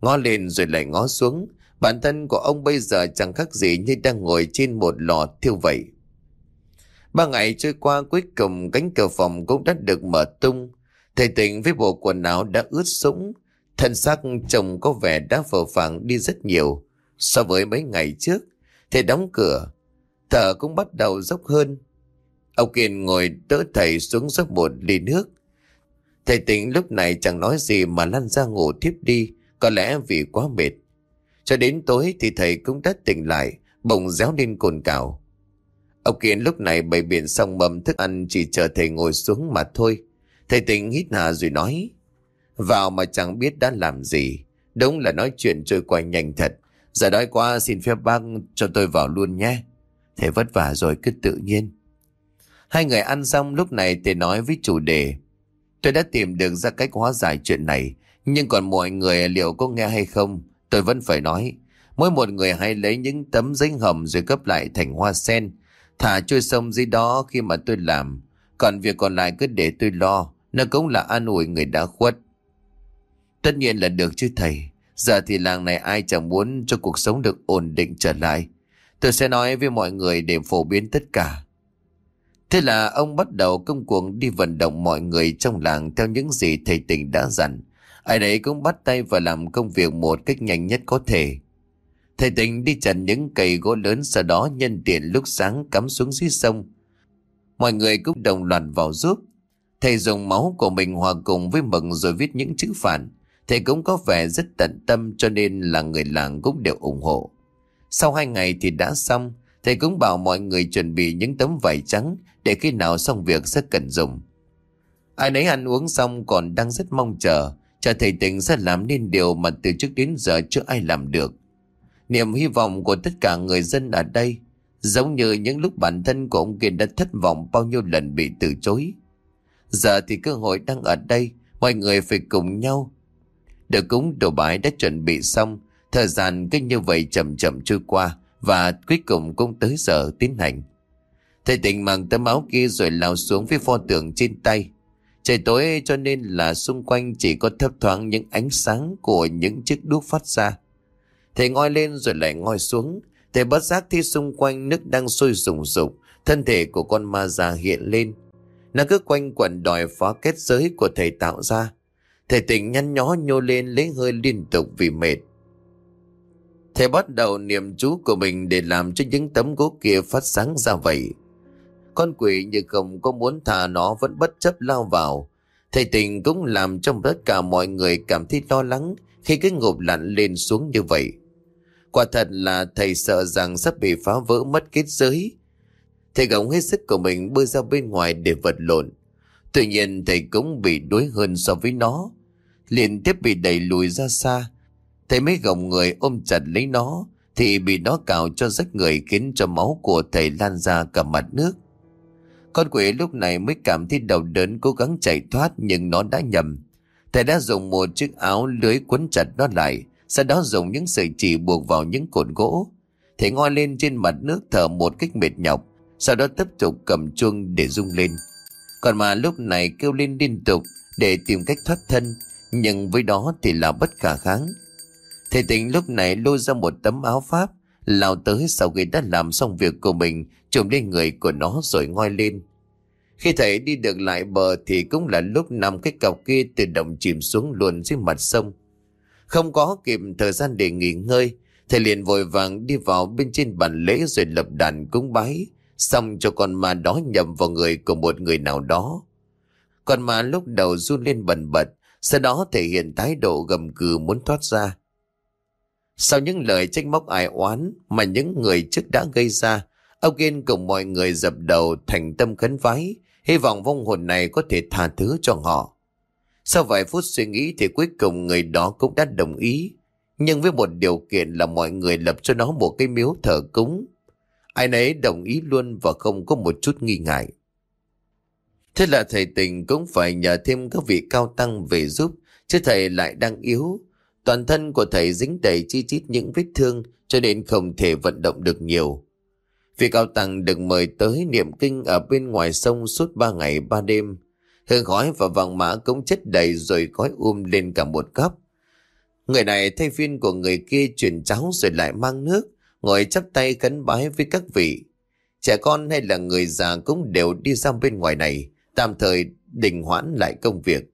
Ngó lên rồi lại ngó xuống. Bản thân của ông bây giờ chẳng khác gì như đang ngồi trên một lò thiêu vậy. Ba ngày trôi qua cuối cùng cánh cửa phòng cũng đã được mở tung. Thầy tình với bộ quần áo đã ướt sũng. Thân xác chồng có vẻ đã phờ phẳng đi rất nhiều so với mấy ngày trước. Thầy đóng cửa. Thở cũng bắt đầu dốc hơn. Ông Kiên ngồi đỡ thầy xuống dốc một ly nước. Thầy tỉnh lúc này chẳng nói gì mà lăn ra ngủ tiếp đi. Có lẽ vì quá mệt. Cho đến tối thì thầy cũng đã tỉnh lại, bỗng réo lên cồn cào. Ông Kiên lúc này bày biện xong mầm thức ăn chỉ chờ thầy ngồi xuống mà thôi. Thầy tỉnh hít hà rồi nói. Vào mà chẳng biết đã làm gì. Đúng là nói chuyện trôi qua nhanh thật. Giờ đói quá xin phép bác cho tôi vào luôn nhé. Thầy vất vả rồi cứ tự nhiên. Hai người ăn xong, lúc này thầy nói với chủ đề. Tôi đã tìm được ra cách hóa giải chuyện này. Nhưng còn mọi người liệu có nghe hay không? Tôi vẫn phải nói. Mỗi một người hãy lấy những tấm giấy hầm rồi gấp lại thành hoa sen. Thả trôi sông dưới đó khi mà tôi làm. Còn việc còn lại cứ để tôi lo. Nó cũng là an ủi người đã khuất. Tất nhiên là được chứ thầy. Giờ thì làng này ai chẳng muốn cho cuộc sống được ổn định trở lại. Tôi sẽ nói với mọi người để phổ biến tất cả. Thế là ông bắt đầu công cuộc đi vận động mọi người trong làng theo những gì thầy tình đã dặn. Ai đấy cũng bắt tay vào làm công việc một cách nhanh nhất có thể. Thầy tình đi chặt những cây gỗ lớn sau đó nhân tiện lúc sáng cắm xuống dưới sông. Mọi người cũng đồng loạt vào giúp. Thầy dùng máu của mình hòa cùng với mực rồi viết những chữ phản. Thầy cũng có vẻ rất tận tâm cho nên là người làng cũng đều ủng hộ. Sau hai ngày thì đã xong, thầy cũng bảo mọi người chuẩn bị những tấm vải trắng để khi nào xong việc sẽ cần dùng. Ai nấy ăn uống xong còn đang rất mong chờ, chờ thầy tình sẽ làm nên điều mà từ trước đến giờ chưa ai làm được. Niềm hy vọng của tất cả người dân ở đây, giống như những lúc bản thân của ông Kiên đã thất vọng bao nhiêu lần bị từ chối. Giờ thì cơ hội đang ở đây, mọi người phải cùng nhau. Được cúng đồ bái đã chuẩn bị xong, Thời gian cứ như vậy chậm chậm trôi qua và cuối cùng cũng tới giờ tiến hành. Thầy tỉnh mang tấm áo kia rồi lao xuống với pho tượng trên tay. Trời tối cho nên là xung quanh chỉ có thấp thoáng những ánh sáng của những chiếc đuốc phát ra. Thầy ngoi lên rồi lại ngoi xuống. Thầy bất giác thấy xung quanh nước đang sôi sùng sục. Thân thể của con ma già hiện lên. Nó cứ quanh quẩn đòi phá kết giới của thầy tạo ra. Thầy tỉnh nhăn nhó nhô lên lấy hơi liên tục vì mệt. Thầy bắt đầu niệm chú của mình để làm cho những tấm gỗ kia phát sáng ra vậy. Con quỷ như không có muốn thả nó vẫn bất chấp lao vào. Thầy tình cũng làm cho tất cả mọi người cảm thấy lo lắng khi cái ngộp lặn lên xuống như vậy. Quả thật là thầy sợ rằng sắp bị phá vỡ mất kết giới. Thầy gồng hết sức của mình bơi ra bên ngoài để vật lộn. Tuy nhiên thầy cũng bị đuối hơn so với nó. Liên tiếp bị đẩy lùi ra xa. Thầy mới gồng người ôm chặt lấy nó thì bị nó cào cho rách người khiến cho máu của thầy lan ra cả mặt nước. Con quỷ lúc này mới cảm thấy đầu đớn cố gắng chạy thoát nhưng nó đã nhầm. Thầy đã dùng một chiếc áo lưới quấn chặt nó lại, sau đó dùng những sợi chỉ buộc vào những cột gỗ. Thầy ngoi lên trên mặt nước thở một cách mệt nhọc, sau đó tiếp tục cầm chuông để rung lên. Còn mà lúc này kêu lên liên tục để tìm cách thoát thân, nhưng với đó thì là bất khả kháng. Thầy tỉnh lúc này lôi ra một tấm áo pháp, lao tới sau khi đã làm xong việc của mình, trùm lên người của nó rồi ngoi lên. Khi thầy đi được lại bờ thì cũng là lúc nằm cái cọc kia tự động chìm xuống luôn dưới mặt sông. Không có kịp thời gian để nghỉ ngơi, thầy liền vội vàng đi vào bên trên bàn lễ rồi lập đàn cúng bái, xong cho con ma đó nhầm vào người của một người nào đó. Con ma lúc đầu run lên bần bật, sau đó thể hiện thái độ gầm cừ muốn thoát ra. Sau những lời trách móc ai oán mà những người trước đã gây ra, ông Kiên cùng mọi người dập đầu thành tâm khấn vái, hy vọng vong hồn này có thể tha thứ cho họ. Sau vài phút suy nghĩ thì cuối cùng người đó cũng đã đồng ý, nhưng với một điều kiện là mọi người lập cho nó một cái miếu thờ cúng. Ai nấy đồng ý luôn và không có một chút nghi ngại. Thế là thầy tình cũng phải nhờ thêm các vị cao tăng về giúp, chứ thầy lại đang yếu. Toàn thân của thầy dính đầy chi chít những vết thương cho nên không thể vận động được nhiều. Vì cao tăng được mời tới niệm kinh ở bên ngoài sông suốt ba ngày ba đêm. Hương khói và vàng mã cũng chất đầy rồi gói um lên cả một góc. Người này thay phiên của người kia chuyển cháo rồi lại mang nước, ngồi chắp tay khấn bái với các vị. Trẻ con hay là người già cũng đều đi ra bên ngoài này, tạm thời đình hoãn lại công việc.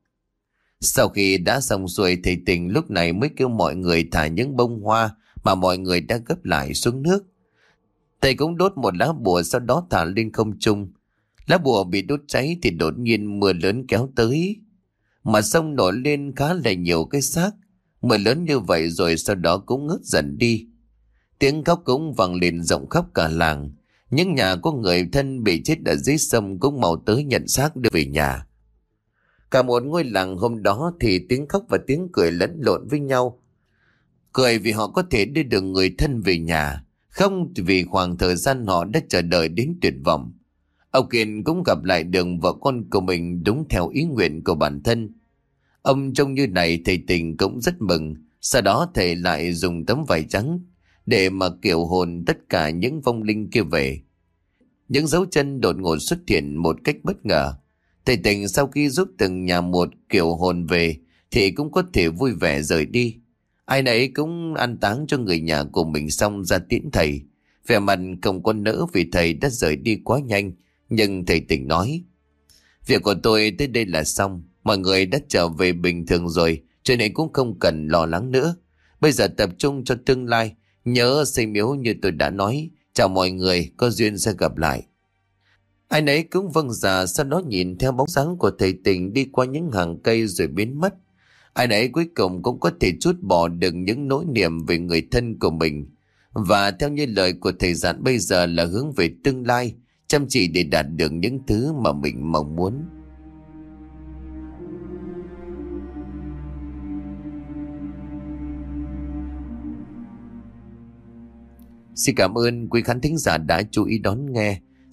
Sau khi đã xong xuôi thầy tình lúc này mới kêu mọi người thả những bông hoa mà mọi người đã gấp lại xuống nước. Thầy cũng đốt một lá bùa sau đó thả lên không trung. Lá bùa bị đốt cháy thì đột nhiên mưa lớn kéo tới. Mà sông nổi lên khá là nhiều cái xác. Mưa lớn như vậy rồi sau đó cũng ngớt dần đi. Tiếng khóc cũng vang lên rộng khắp cả làng. Những nhà có người thân bị chết ở dưới sông cũng mau tới nhận xác đưa về nhà. Cả một ngôi làng hôm đó thì tiếng khóc và tiếng cười lẫn lộn với nhau. Cười vì họ có thể đưa được người thân về nhà. Không vì khoảng thời gian họ đã chờ đợi đến tuyệt vọng. Ông Kiên cũng gặp lại đường vợ con của mình đúng theo ý nguyện của bản thân. Ông trông như này thầy tình cũng rất mừng. Sau đó thầy lại dùng tấm vải trắng để mà kiểu hồn tất cả những vong linh kia về. Những dấu chân đột ngột xuất hiện một cách bất ngờ. Thầy tình sau khi giúp từng nhà một kiểu hồn về thì cũng có thể vui vẻ rời đi. Ai nấy cũng ăn táng cho người nhà của mình xong ra tiễn thầy. Vẻ mặt không có nỡ vì thầy đã rời đi quá nhanh. Nhưng thầy tỉnh nói. Việc của tôi tới đây là xong. Mọi người đã trở về bình thường rồi. Cho nên cũng không cần lo lắng nữa. Bây giờ tập trung cho tương lai. Nhớ xây miếu như tôi đã nói. Chào mọi người, có duyên sẽ gặp lại. Ai nấy cũng vâng giả sau đó nhìn theo bóng dáng của thầy tình đi qua những hàng cây rồi biến mất. Ai nấy cuối cùng cũng có thể chút bỏ được những nỗi niềm về người thân của mình. Và theo như lời của thầy dặn bây giờ là hướng về tương lai, chăm chỉ để đạt được những thứ mà mình mong muốn. Xin cảm ơn quý khán thính giả đã chú ý đón nghe.